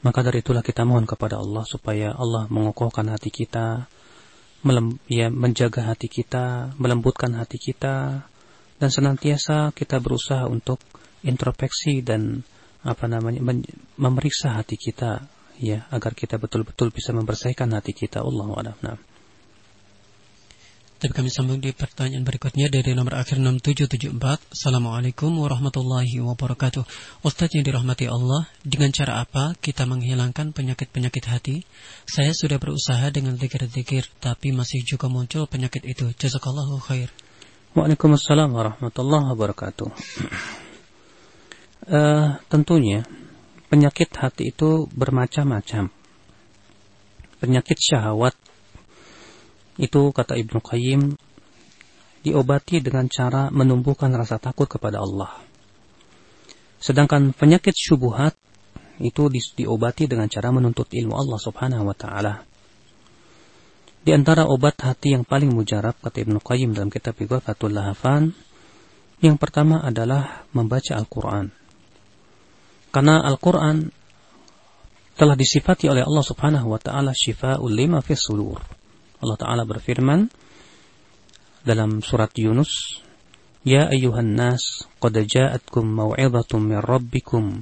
Maka dari itulah kita mohon kepada Allah supaya Allah mengokohkan hati kita, melem, ya, menjaga hati kita, melembutkan hati kita, dan senantiasa kita berusaha untuk introspeksi dan apa namanya memeriksa hati kita ya agar kita betul-betul bisa membersihkan hati kita Allah a'lam. Tapi kami sambung di pertanyaan berikutnya dari nomor akhir 6774. Assalamualaikum warahmatullahi wabarakatuh. Ustadz yang dirahmati Allah, dengan cara apa kita menghilangkan penyakit-penyakit hati? Saya sudah berusaha dengan zikir-zikir, tapi masih juga muncul penyakit itu. Jazakallahu khair. Waalaikumsalam warahmatullahi wabarakatuh. Uh, tentunya penyakit hati itu bermacam-macam. Penyakit syahwat itu kata Ibnu Qayyim diobati dengan cara menumbuhkan rasa takut kepada Allah. Sedangkan penyakit syubuhat itu di, diobati dengan cara menuntut ilmu Allah Subhanahu wa taala. Di antara obat hati yang paling mujarab kata Ibnu Qayyim dalam kitab Ighathatul Lahafan yang pertama adalah membaca Al-Qur'an. Karena Al-Qur'an telah disifati oleh Allah Subhanahu wa taala syifa'ul lima fis sudur Allah Ta'ala berfirman dalam surat Yunus, Ya ayuhan nas, qad ja'atkum maw'idhatum min rabbikum,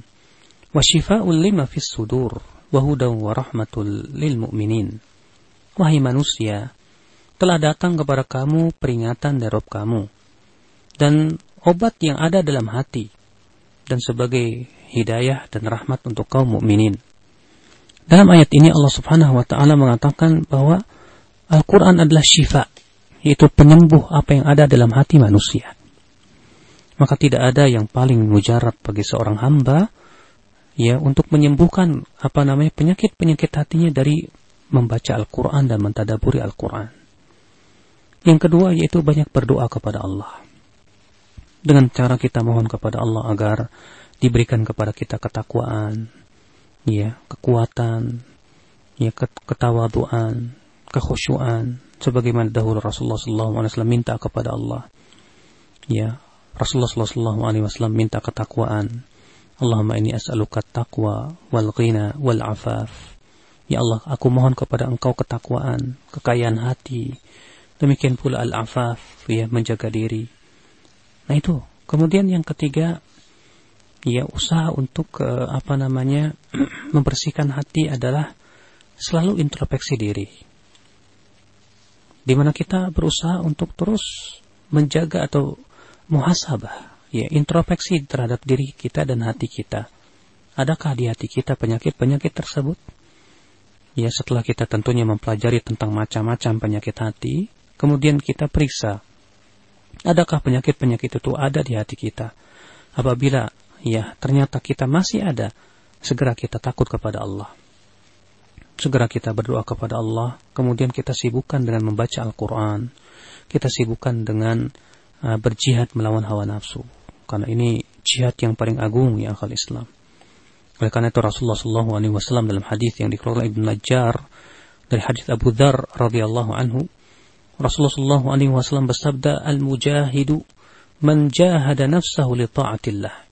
wa shifa'un lima fis sudur, wa hudan wa rahmatul lil mu'minin. Wahai manusia, telah datang kepada kamu peringatan dari Rabb kamu, dan obat yang ada dalam hati, dan sebagai hidayah dan rahmat untuk kaum mukminin. Dalam ayat ini Allah Subhanahu wa taala mengatakan bahwa Al-Quran adalah syifa, yaitu penyembuh apa yang ada dalam hati manusia. Maka tidak ada yang paling mujarab bagi seorang hamba ya untuk menyembuhkan apa namanya penyakit-penyakit hatinya dari membaca Al-Quran dan mentadaburi Al-Quran. Yang kedua yaitu banyak berdoa kepada Allah. Dengan cara kita mohon kepada Allah agar diberikan kepada kita ketakwaan, ya, kekuatan, ya, ketawaduan, kekhusyuan sebagaimana dahulu Rasulullah SAW minta kepada Allah. Ya, Rasulullah SAW minta ketakwaan. Allahumma ini as'aluka taqwa wal ghina wal afaf. Ya Allah, aku mohon kepada Engkau ketakwaan, kekayaan hati. Demikian pula al-afaf, ya, menjaga diri. Nah itu. Kemudian yang ketiga, ya usaha untuk apa namanya membersihkan hati adalah selalu introspeksi diri di mana kita berusaha untuk terus menjaga atau muhasabah, ya introspeksi terhadap diri kita dan hati kita. Adakah di hati kita penyakit-penyakit tersebut? Ya setelah kita tentunya mempelajari tentang macam-macam penyakit hati, kemudian kita periksa adakah penyakit-penyakit itu ada di hati kita. Apabila ya ternyata kita masih ada, segera kita takut kepada Allah segera kita berdoa kepada Allah, kemudian kita sibukkan dengan membaca Al-Quran, kita sibukkan dengan uh, berjihad melawan hawa nafsu. Karena ini jihad yang paling agung ya akal Islam. Oleh karena itu Rasulullah SAW dalam hadis yang dikeluarkan Ibn Najjar dari hadis Abu Dhar radhiyallahu anhu, Rasulullah SAW bersabda, "Al-mujahidu man jahada nafsahu li ta'atillah."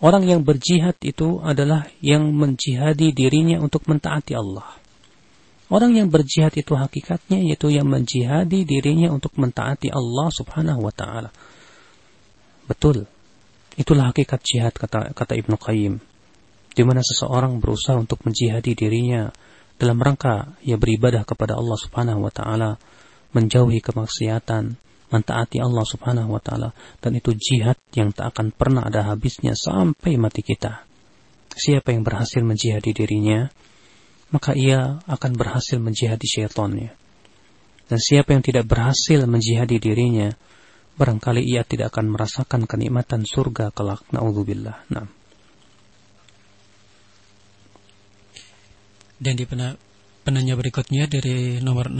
Orang yang berjihad itu adalah yang menjihadi dirinya untuk mentaati Allah. Orang yang berjihad itu hakikatnya yaitu yang menjihadi dirinya untuk mentaati Allah Subhanahu wa taala. Betul. Itulah hakikat jihad kata kata Ibnu Qayyim. Di mana seseorang berusaha untuk menjihadi dirinya dalam rangka ia beribadah kepada Allah Subhanahu wa taala, menjauhi kemaksiatan, mentaati Allah Subhanahu wa taala dan itu jihad yang tak akan pernah ada habisnya sampai mati kita. Siapa yang berhasil menjihadi dirinya, maka ia akan berhasil menjihadi syaitannya. Dan siapa yang tidak berhasil menjihadi dirinya, barangkali ia tidak akan merasakan kenikmatan surga kelak. Nauzubillah. Nah. Dan di penanya berikutnya dari nomor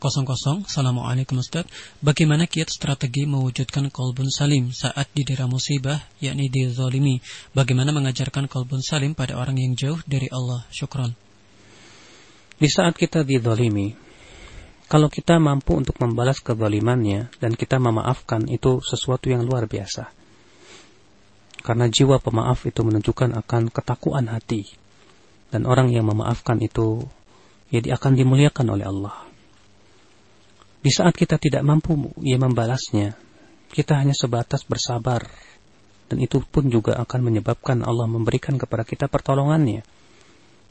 60 Assalamualaikum Ustaz. Bagaimana kiat strategi mewujudkan kolbun salim saat didera musibah yakni dizolimi Bagaimana mengajarkan kolbun salim pada orang yang jauh dari Allah? Syukron. Di saat kita dizolimi Kalau kita mampu untuk membalas kezalimannya Dan kita memaafkan itu sesuatu yang luar biasa. Karena jiwa pemaaf itu menunjukkan akan ketakuan hati. Dan orang yang memaafkan itu Ya akan dimuliakan oleh Allah di saat kita tidak mampu ia membalasnya, kita hanya sebatas bersabar. Dan itu pun juga akan menyebabkan Allah memberikan kepada kita pertolongannya.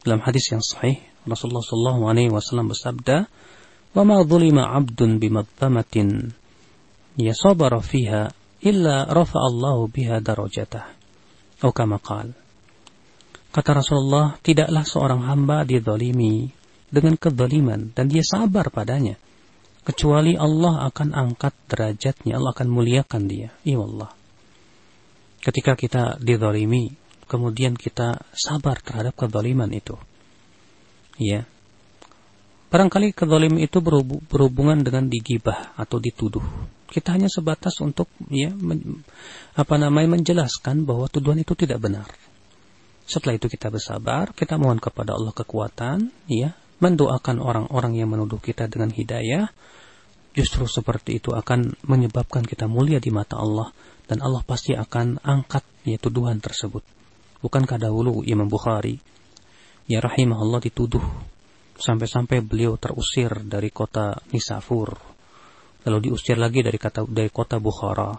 Dalam hadis yang sahih, Rasulullah SAW bersabda, وَمَا ظُلِمَ عَبْدٌ بِمَظَّمَةٍ يَصَبَرَ فِيهَا إِلَّا رَفَعَ اللَّهُ بِهَا دَرَجَتَهُ Atau kama qal. Kata Rasulullah, tidaklah seorang hamba didolimi dengan kedoliman dan dia sabar padanya kecuali Allah akan angkat derajatnya, Allah akan muliakan dia. Iya Allah. Ketika kita didolimi, kemudian kita sabar terhadap kedoliman itu. Ya. Barangkali kedolim itu berhubungan dengan digibah atau dituduh. Kita hanya sebatas untuk ya men, apa namanya menjelaskan bahwa tuduhan itu tidak benar. Setelah itu kita bersabar, kita mohon kepada Allah kekuatan, ya, mendoakan orang-orang yang menuduh kita dengan hidayah, justru seperti itu akan menyebabkan kita mulia di mata Allah dan Allah pasti akan angkat ya tuduhan tersebut. Bukankah dahulu Imam Bukhari ya rahimahullah dituduh sampai-sampai beliau terusir dari kota Nisafur lalu diusir lagi dari kata dari kota Bukhara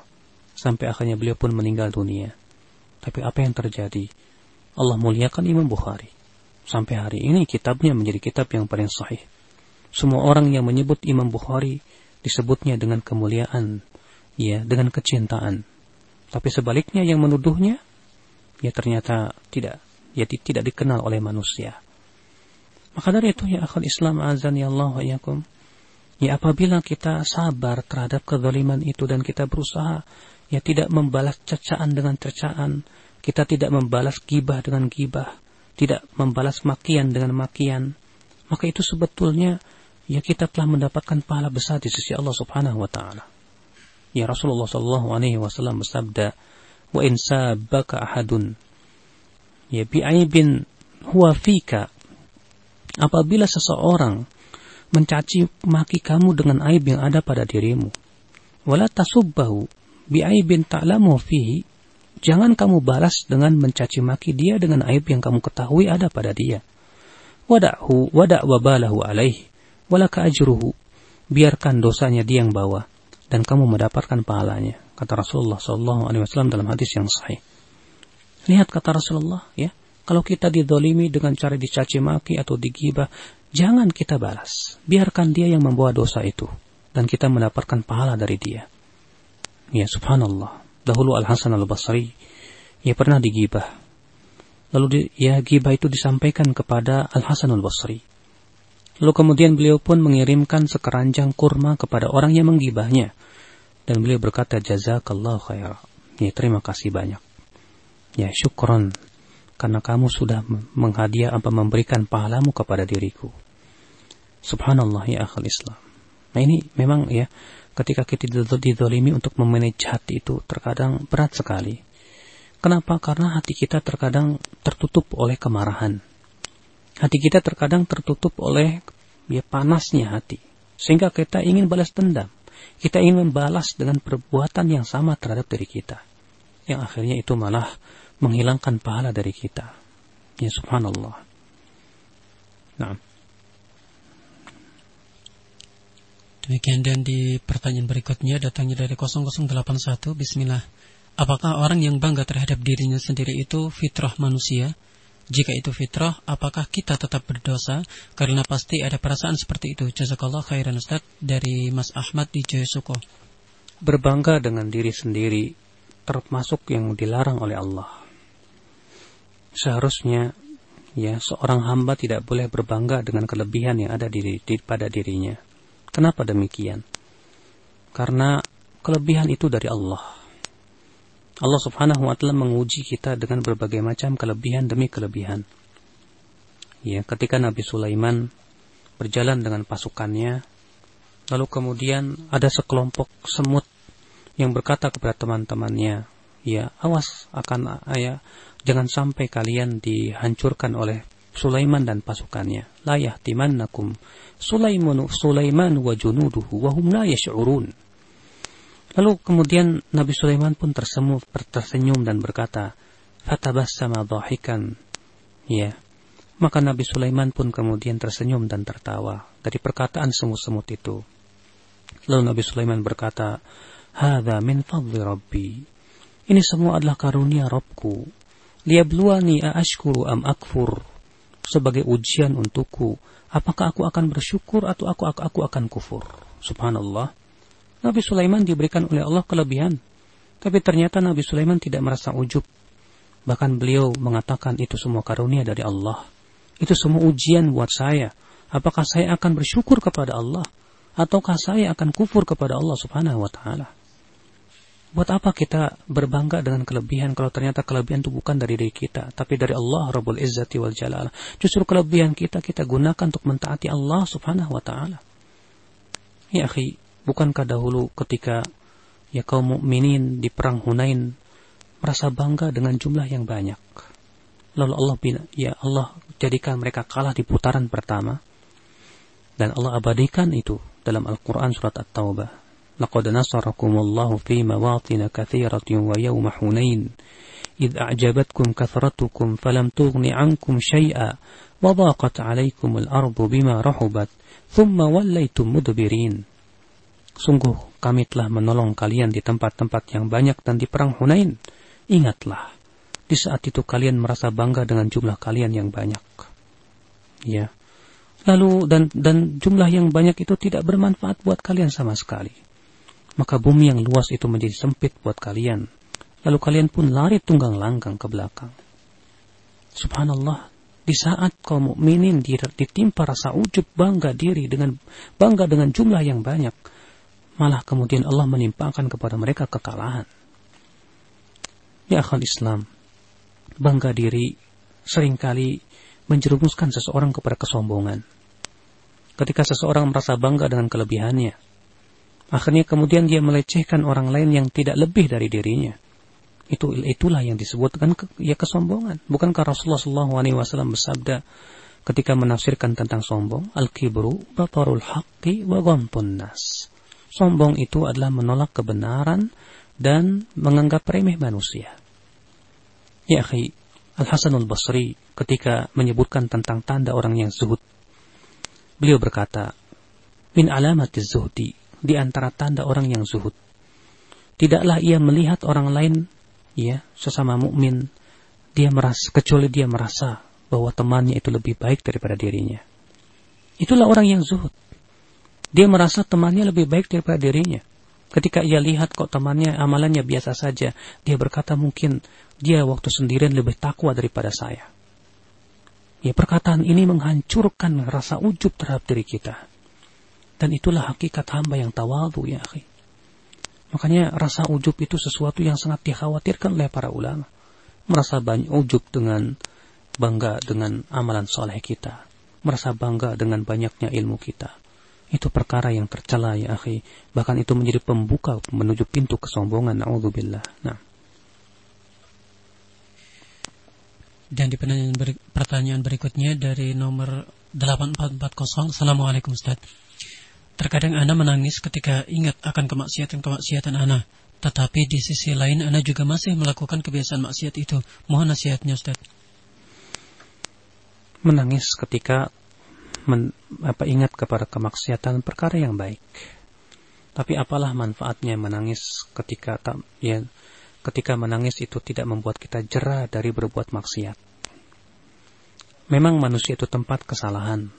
sampai akhirnya beliau pun meninggal dunia. Tapi apa yang terjadi? Allah muliakan Imam Bukhari. Sampai hari ini kitabnya menjadi kitab yang paling sahih. Semua orang yang menyebut Imam Bukhari disebutnya dengan kemuliaan, ya, dengan kecintaan. Tapi sebaliknya yang menuduhnya, ya ternyata tidak, ya tidak dikenal oleh manusia. Maka dari itu ya akal Islam azan ya Allah yakum. Ya apabila kita sabar terhadap kezaliman itu dan kita berusaha ya tidak membalas cacaan dengan cacaan, kita tidak membalas gibah dengan gibah, tidak membalas makian dengan makian, maka itu sebetulnya ya kita telah mendapatkan pahala besar di sisi Allah Subhanahu wa taala. Ya Rasulullah sallallahu alaihi wasallam bersabda, "Wa in sabaka ahadun ya bi'aibin huwa fika." Apabila seseorang mencaci maki kamu dengan aib yang ada pada dirimu, wala tasubbahu bi'aibin ta'lamu fihi, jangan kamu balas dengan mencaci maki dia dengan aib yang kamu ketahui ada pada dia. Wada'hu wada' wabalahu alaihi walaka ajruhu. Biarkan dosanya dia yang bawa dan kamu mendapatkan pahalanya. Kata Rasulullah Wasallam dalam hadis yang sahih. Lihat kata Rasulullah ya, kalau kita didolimi dengan cara dicaci maki atau digibah, jangan kita balas. Biarkan dia yang membawa dosa itu dan kita mendapatkan pahala dari dia. Ya subhanallah. Dahulu Al Hasan Al Basri ia pernah digibah. Lalu di, ya gibah itu disampaikan kepada Al Hasan Al Basri. Lalu kemudian beliau pun mengirimkan sekeranjang kurma kepada orang yang menggibahnya. Dan beliau berkata, Jazakallah khair. Ya, terima kasih banyak. Ya, syukron. Karena kamu sudah menghadiah apa memberikan pahalamu kepada diriku. Subhanallah ya akhal Islam. Nah ini memang ya, ketika kita didolimi untuk memanage hati itu terkadang berat sekali. Kenapa? Karena hati kita terkadang tertutup oleh kemarahan. Hati kita terkadang tertutup oleh ya panasnya hati. Sehingga kita ingin balas dendam. Kita ingin membalas dengan perbuatan yang sama terhadap diri kita. Yang akhirnya itu malah menghilangkan pahala dari kita. Ya subhanallah. Nah Demikian dan di pertanyaan berikutnya datangnya dari 0081 Bismillah Apakah orang yang bangga terhadap dirinya sendiri itu fitrah manusia jika itu fitrah, apakah kita tetap berdosa? Karena pasti ada perasaan seperti itu. Jazakallah khairan Ustaz dari Mas Ahmad di Jayasuko. Berbangga dengan diri sendiri termasuk yang dilarang oleh Allah. Seharusnya ya seorang hamba tidak boleh berbangga dengan kelebihan yang ada di, di pada dirinya. Kenapa demikian? Karena kelebihan itu dari Allah. Allah Subhanahu wa taala menguji kita dengan berbagai macam kelebihan demi kelebihan. Ya, ketika Nabi Sulaiman berjalan dengan pasukannya, lalu kemudian ada sekelompok semut yang berkata kepada teman-temannya, "Ya, awas akan ya, jangan sampai kalian dihancurkan oleh Sulaiman dan pasukannya. La yahtimannakum Sulaiman Sulaiman wa junuduhu wa hum la yash'urun. Lalu kemudian Nabi Sulaiman pun tersenyum, tersenyum dan berkata, "Fatabassama dhahikan." Ya. Maka Nabi Sulaiman pun kemudian tersenyum dan tertawa dari perkataan semut-semut itu. Lalu Nabi Sulaiman berkata, "Hadza min fadli Rabbi." Ini semua adalah karunia Rabbku. Liyabluwani aashkuru am akfur sebagai ujian untukku. Apakah aku akan bersyukur atau aku aku, aku akan kufur? Subhanallah. Nabi Sulaiman diberikan oleh Allah kelebihan. Tapi ternyata Nabi Sulaiman tidak merasa ujub. Bahkan beliau mengatakan itu semua karunia dari Allah. Itu semua ujian buat saya. Apakah saya akan bersyukur kepada Allah? Ataukah saya akan kufur kepada Allah subhanahu wa ta'ala? Buat apa kita berbangga dengan kelebihan kalau ternyata kelebihan itu bukan dari diri kita, tapi dari Allah Rabbul Izzati wal Jalal. Justru kelebihan kita kita gunakan untuk mentaati Allah Subhanahu wa taala. Ya akhi, bukankah dahulu ketika ya kaum mukminin di perang Hunain merasa bangga dengan jumlah yang banyak. Lalu Allah bina, ya Allah jadikan mereka kalah di putaran pertama. Dan Allah abadikan itu dalam Al-Quran surat At-Taubah. لقد نصركم الله في مواطن كثيرة ويوم حنين إذ أعجبتكم كثرتكم فلم تغن عنكم شيئا وضاقت عليكم الأرض بما رحبت ثم وليتم مدبرين Sungguh kami telah menolong kalian di tempat-tempat yang banyak dan di perang Hunain. Ingatlah, di saat itu kalian merasa bangga dengan jumlah kalian yang banyak. Ya. Lalu dan dan jumlah yang banyak itu tidak bermanfaat buat kalian sama sekali maka bumi yang luas itu menjadi sempit buat kalian. Lalu kalian pun lari tunggang langgang ke belakang. Subhanallah, di saat kaum mukminin ditimpa rasa ujub bangga diri dengan bangga dengan jumlah yang banyak, malah kemudian Allah menimpakan kepada mereka kekalahan. Ya akal Islam, bangga diri sering kali menjerumuskan seseorang kepada kesombongan. Ketika seseorang merasa bangga dengan kelebihannya, Akhirnya kemudian dia melecehkan orang lain yang tidak lebih dari dirinya. Itu itulah yang disebutkan ke, ya kesombongan. Bukankah Rasulullah SAW bersabda ketika menafsirkan tentang sombong, al-kibru batarul haqqi wa ghamtun nas. Sombong itu adalah menolak kebenaran dan menganggap remeh manusia. Ya akhi, Al-Hasanul Basri ketika menyebutkan tentang tanda orang yang zuhud, beliau berkata, Min alamatiz zuhdi di antara tanda orang yang zuhud. Tidaklah ia melihat orang lain, ya, sesama mukmin, dia merasa kecuali dia merasa bahwa temannya itu lebih baik daripada dirinya. Itulah orang yang zuhud. Dia merasa temannya lebih baik daripada dirinya. Ketika ia lihat kok temannya amalannya biasa saja, dia berkata mungkin dia waktu sendirian lebih takwa daripada saya. Ya perkataan ini menghancurkan rasa ujub terhadap diri kita. Dan itulah hakikat hamba yang tawadu ya akhi. Makanya rasa ujub itu sesuatu yang sangat dikhawatirkan oleh para ulama. Merasa banyak ujub dengan bangga dengan amalan soleh kita. Merasa bangga dengan banyaknya ilmu kita. Itu perkara yang tercela ya akhi. Bahkan itu menjadi pembuka menuju pintu kesombongan. Na'udzubillah. Nah. Dan di pertanyaan, berikutnya dari nomor 8440. Assalamualaikum Ustaz. Terkadang Ana menangis ketika ingat akan kemaksiatan-kemaksiatan Ana. Tetapi di sisi lain Ana juga masih melakukan kebiasaan maksiat itu. Mohon nasihatnya Ustaz. Menangis ketika men, apa ingat kepada kemaksiatan perkara yang baik. Tapi apalah manfaatnya menangis ketika tak ya ketika menangis itu tidak membuat kita jerah dari berbuat maksiat. Memang manusia itu tempat kesalahan,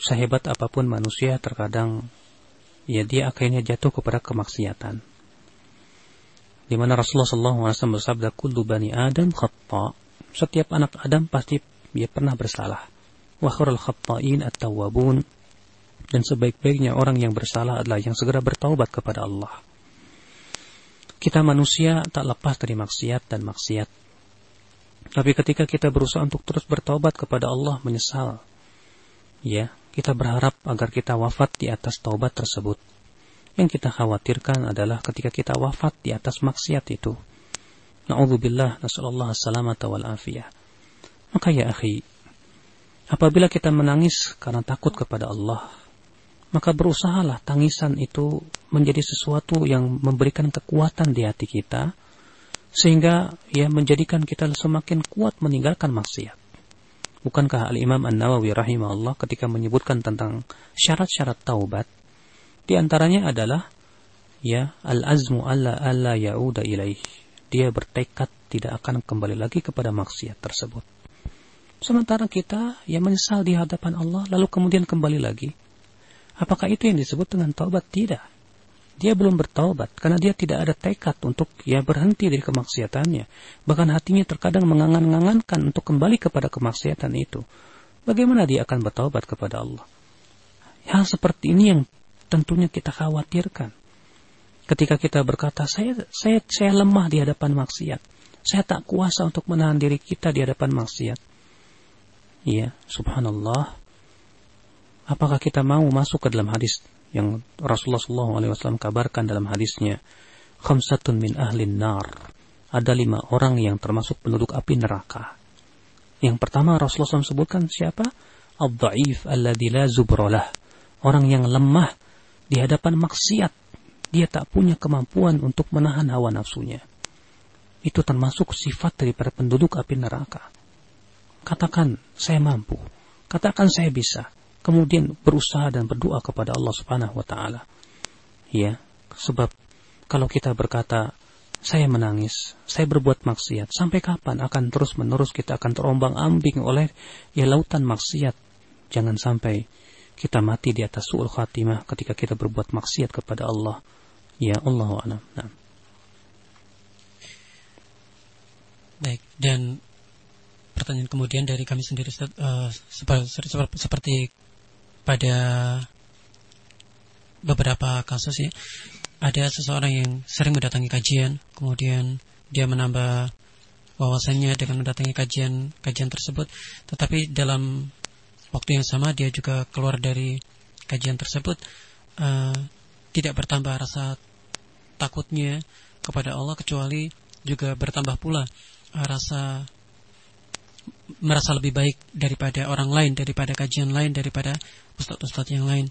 sehebat apa pun manusia terkadang ya dia akhirnya jatuh kepada kemaksiatan. Di mana Rasulullah SAW bersabda, "Kullu bani Adam khata." Setiap anak Adam pasti dia pernah bersalah. Wa khairul khata'in at-tawwabun. Dan sebaik-baiknya orang yang bersalah adalah yang segera bertaubat kepada Allah. kita manusia tak lepas dari maksiat dan maksiat. Tapi ketika kita berusaha untuk terus bertobat kepada Allah menyesal, ya, kita berharap agar kita wafat di atas taubat tersebut. Yang kita khawatirkan adalah ketika kita wafat di atas maksiat itu. Na'udzubillah, nasallallahu salamata wal afiyah. Maka ya akhi, apabila kita menangis karena takut kepada Allah, maka berusahalah tangisan itu menjadi sesuatu yang memberikan kekuatan di hati kita, sehingga ya menjadikan kita semakin kuat meninggalkan maksiat. Bukankah Al-Imam An-Nawawi rahimahullah ketika menyebutkan tentang syarat-syarat taubat di antaranya adalah ya al-azmu alla alla yauda ilaih. Dia bertekad tidak akan kembali lagi kepada maksiat tersebut. Sementara kita ya menyesal di hadapan Allah lalu kemudian kembali lagi. Apakah itu yang disebut dengan taubat? Tidak dia belum bertaubat karena dia tidak ada tekad untuk ya berhenti dari kemaksiatannya. Bahkan hatinya terkadang mengangan-angankan untuk kembali kepada kemaksiatan itu. Bagaimana dia akan bertaubat kepada Allah? Hal seperti ini yang tentunya kita khawatirkan. Ketika kita berkata, saya saya saya lemah di hadapan maksiat. Saya tak kuasa untuk menahan diri kita di hadapan maksiat. Iya, subhanallah. Apakah kita mau masuk ke dalam hadis yang Rasulullah SAW kabarkan dalam hadisnya, khamsatun min ahlin nar. Ada lima orang yang termasuk penduduk api neraka. Yang pertama Rasulullah SAW sebutkan siapa? Al-da'if alladhi la zubrolah. Orang yang lemah di hadapan maksiat. Dia tak punya kemampuan untuk menahan hawa nafsunya. Itu termasuk sifat daripada penduduk api neraka. Katakan, saya mampu. Katakan saya bisa kemudian berusaha dan berdoa kepada Allah Subhanahu wa taala. Ya, sebab kalau kita berkata saya menangis, saya berbuat maksiat, sampai kapan akan terus-menerus kita akan terombang-ambing oleh ya lautan maksiat. Jangan sampai kita mati di atas suul khatimah ketika kita berbuat maksiat kepada Allah. Ya Allah a'lam. Nah. Baik, dan pertanyaan kemudian dari kami sendiri uh, seperti, seperti pada beberapa kasus ya ada seseorang yang sering mendatangi kajian kemudian dia menambah wawasannya dengan mendatangi kajian kajian tersebut. Tetapi dalam waktu yang sama dia juga keluar dari kajian tersebut uh, tidak bertambah rasa takutnya kepada Allah kecuali juga bertambah pula rasa merasa lebih baik daripada orang lain daripada kajian lain daripada ustadz-ustadz yang lain.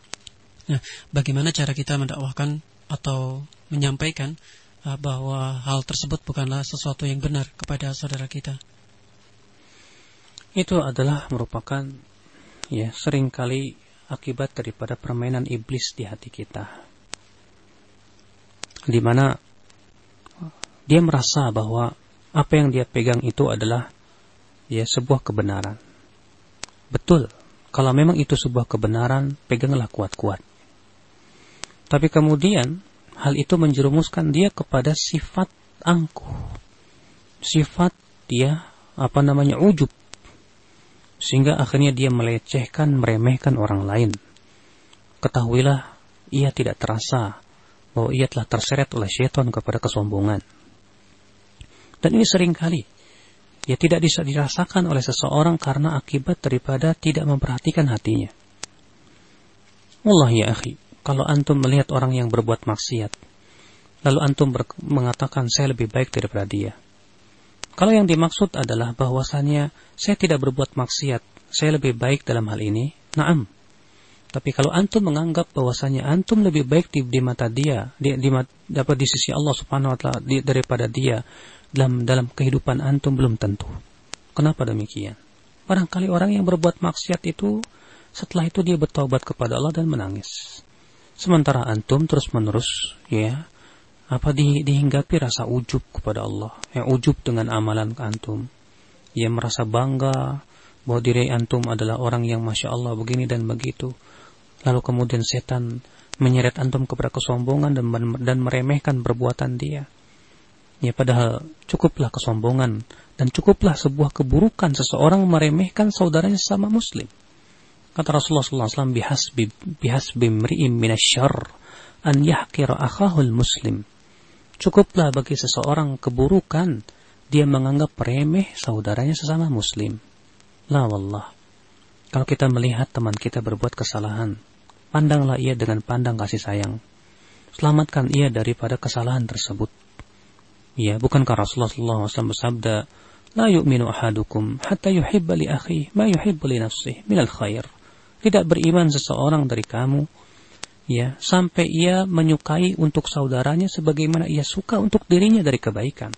Nah, bagaimana cara kita mendakwahkan atau menyampaikan uh, bahwa hal tersebut bukanlah sesuatu yang benar kepada saudara kita? Itu adalah merupakan ya sering kali akibat daripada permainan iblis di hati kita. Di mana dia merasa bahwa apa yang dia pegang itu adalah ya sebuah kebenaran. Betul, kalau memang itu sebuah kebenaran, peganglah kuat-kuat. Tapi kemudian hal itu menjerumuskan dia kepada sifat angkuh. Sifat dia apa namanya ujub. Sehingga akhirnya dia melecehkan, meremehkan orang lain. Ketahuilah, ia tidak terasa bahwa ia telah terseret oleh syaitan kepada kesombongan. Dan ini sering kali ya tidak bisa dirasakan oleh seseorang karena akibat daripada tidak memperhatikan hatinya. Allah ya akhi, kalau antum melihat orang yang berbuat maksiat, lalu antum mengatakan saya lebih baik daripada dia. Kalau yang dimaksud adalah bahwasannya saya tidak berbuat maksiat, saya lebih baik dalam hal ini, naam. Tapi kalau antum menganggap bahwasanya antum lebih baik di, di mata dia, di, di, dapat di sisi Allah Subhanahu wa taala daripada dia, dalam dalam kehidupan antum belum tentu. Kenapa demikian? Barangkali orang yang berbuat maksiat itu setelah itu dia bertobat kepada Allah dan menangis. Sementara antum terus-menerus ya apa di, dihinggapi rasa ujub kepada Allah, yang ujub dengan amalan antum. Ia merasa bangga bahwa diri antum adalah orang yang masya Allah begini dan begitu. Lalu kemudian setan menyeret antum kepada kesombongan dan, dan meremehkan perbuatan dia. Ya padahal cukuplah kesombongan dan cukuplah sebuah keburukan seseorang meremehkan saudaranya sama muslim. Kata Rasulullah SAW, bihasbi, bihasbi mri'im minasyar an yahkira akhahul muslim. Cukuplah bagi seseorang keburukan dia menganggap remeh saudaranya sesama muslim. La wallah. Kalau kita melihat teman kita berbuat kesalahan, pandanglah ia dengan pandang kasih sayang. Selamatkan ia daripada kesalahan tersebut. Ya, bukankah Rasulullah SAW bersabda, La yu'minu ahadukum hatta yuhibba li akhi ma yuhibbu li nafsih minal khair. Tidak beriman seseorang dari kamu ya sampai ia menyukai untuk saudaranya sebagaimana ia suka untuk dirinya dari kebaikan.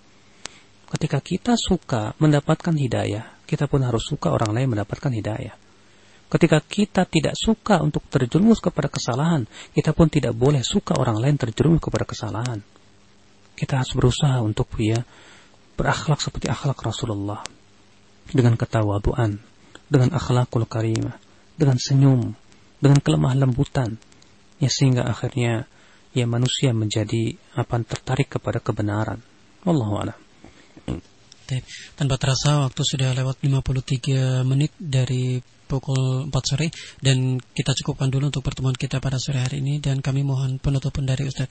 Ketika kita suka mendapatkan hidayah, kita pun harus suka orang lain mendapatkan hidayah. Ketika kita tidak suka untuk terjerumus kepada kesalahan, kita pun tidak boleh suka orang lain terjerumus kepada kesalahan. Kita harus berusaha untuk ya berakhlak seperti akhlak Rasulullah dengan ketawaduan, dengan akhlakul karimah, dengan senyum, dengan kelemah lembutan, ya sehingga akhirnya ya manusia menjadi apa tertarik kepada kebenaran. Wallahu a'lam. Tanpa terasa waktu sudah lewat 53 menit dari pukul 4 sore. Dan kita cukupkan dulu untuk pertemuan kita pada sore hari ini. Dan kami mohon penutupan dari Ustaz.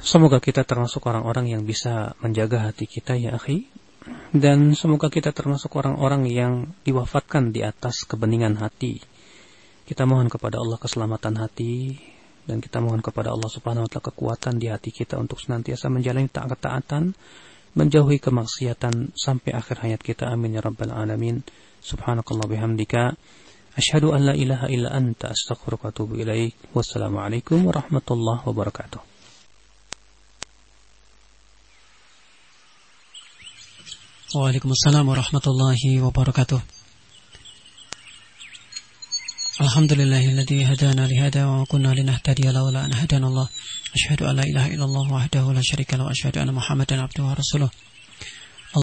Semoga kita termasuk orang-orang yang bisa menjaga hati kita ya akhi. Dan semoga kita termasuk orang-orang yang diwafatkan di atas kebeningan hati. Kita mohon kepada Allah keselamatan hati. Dan kita mohon kepada Allah Subhanahu wa taala kekuatan di hati kita untuk senantiasa menjalani taat ketaatan, menjauhi kemaksiatan sampai akhir hayat kita. Amin ya rabbal alamin. Subhanakallah bihamdika asyhadu an la ilaha illa anta astaghfiruka wa atubu ilaik. Wassalamualaikum warahmatullahi wabarakatuh. Waalaikumsalam warahmatullahi wabarakatuh. الحمد لله الذي هدانا لهذا وكنا لنهتدي لولا أن هدانا الله أشهد أن لا إله إلا الله وحده لا شريك له وأشهد أن محمدا عبده ورسوله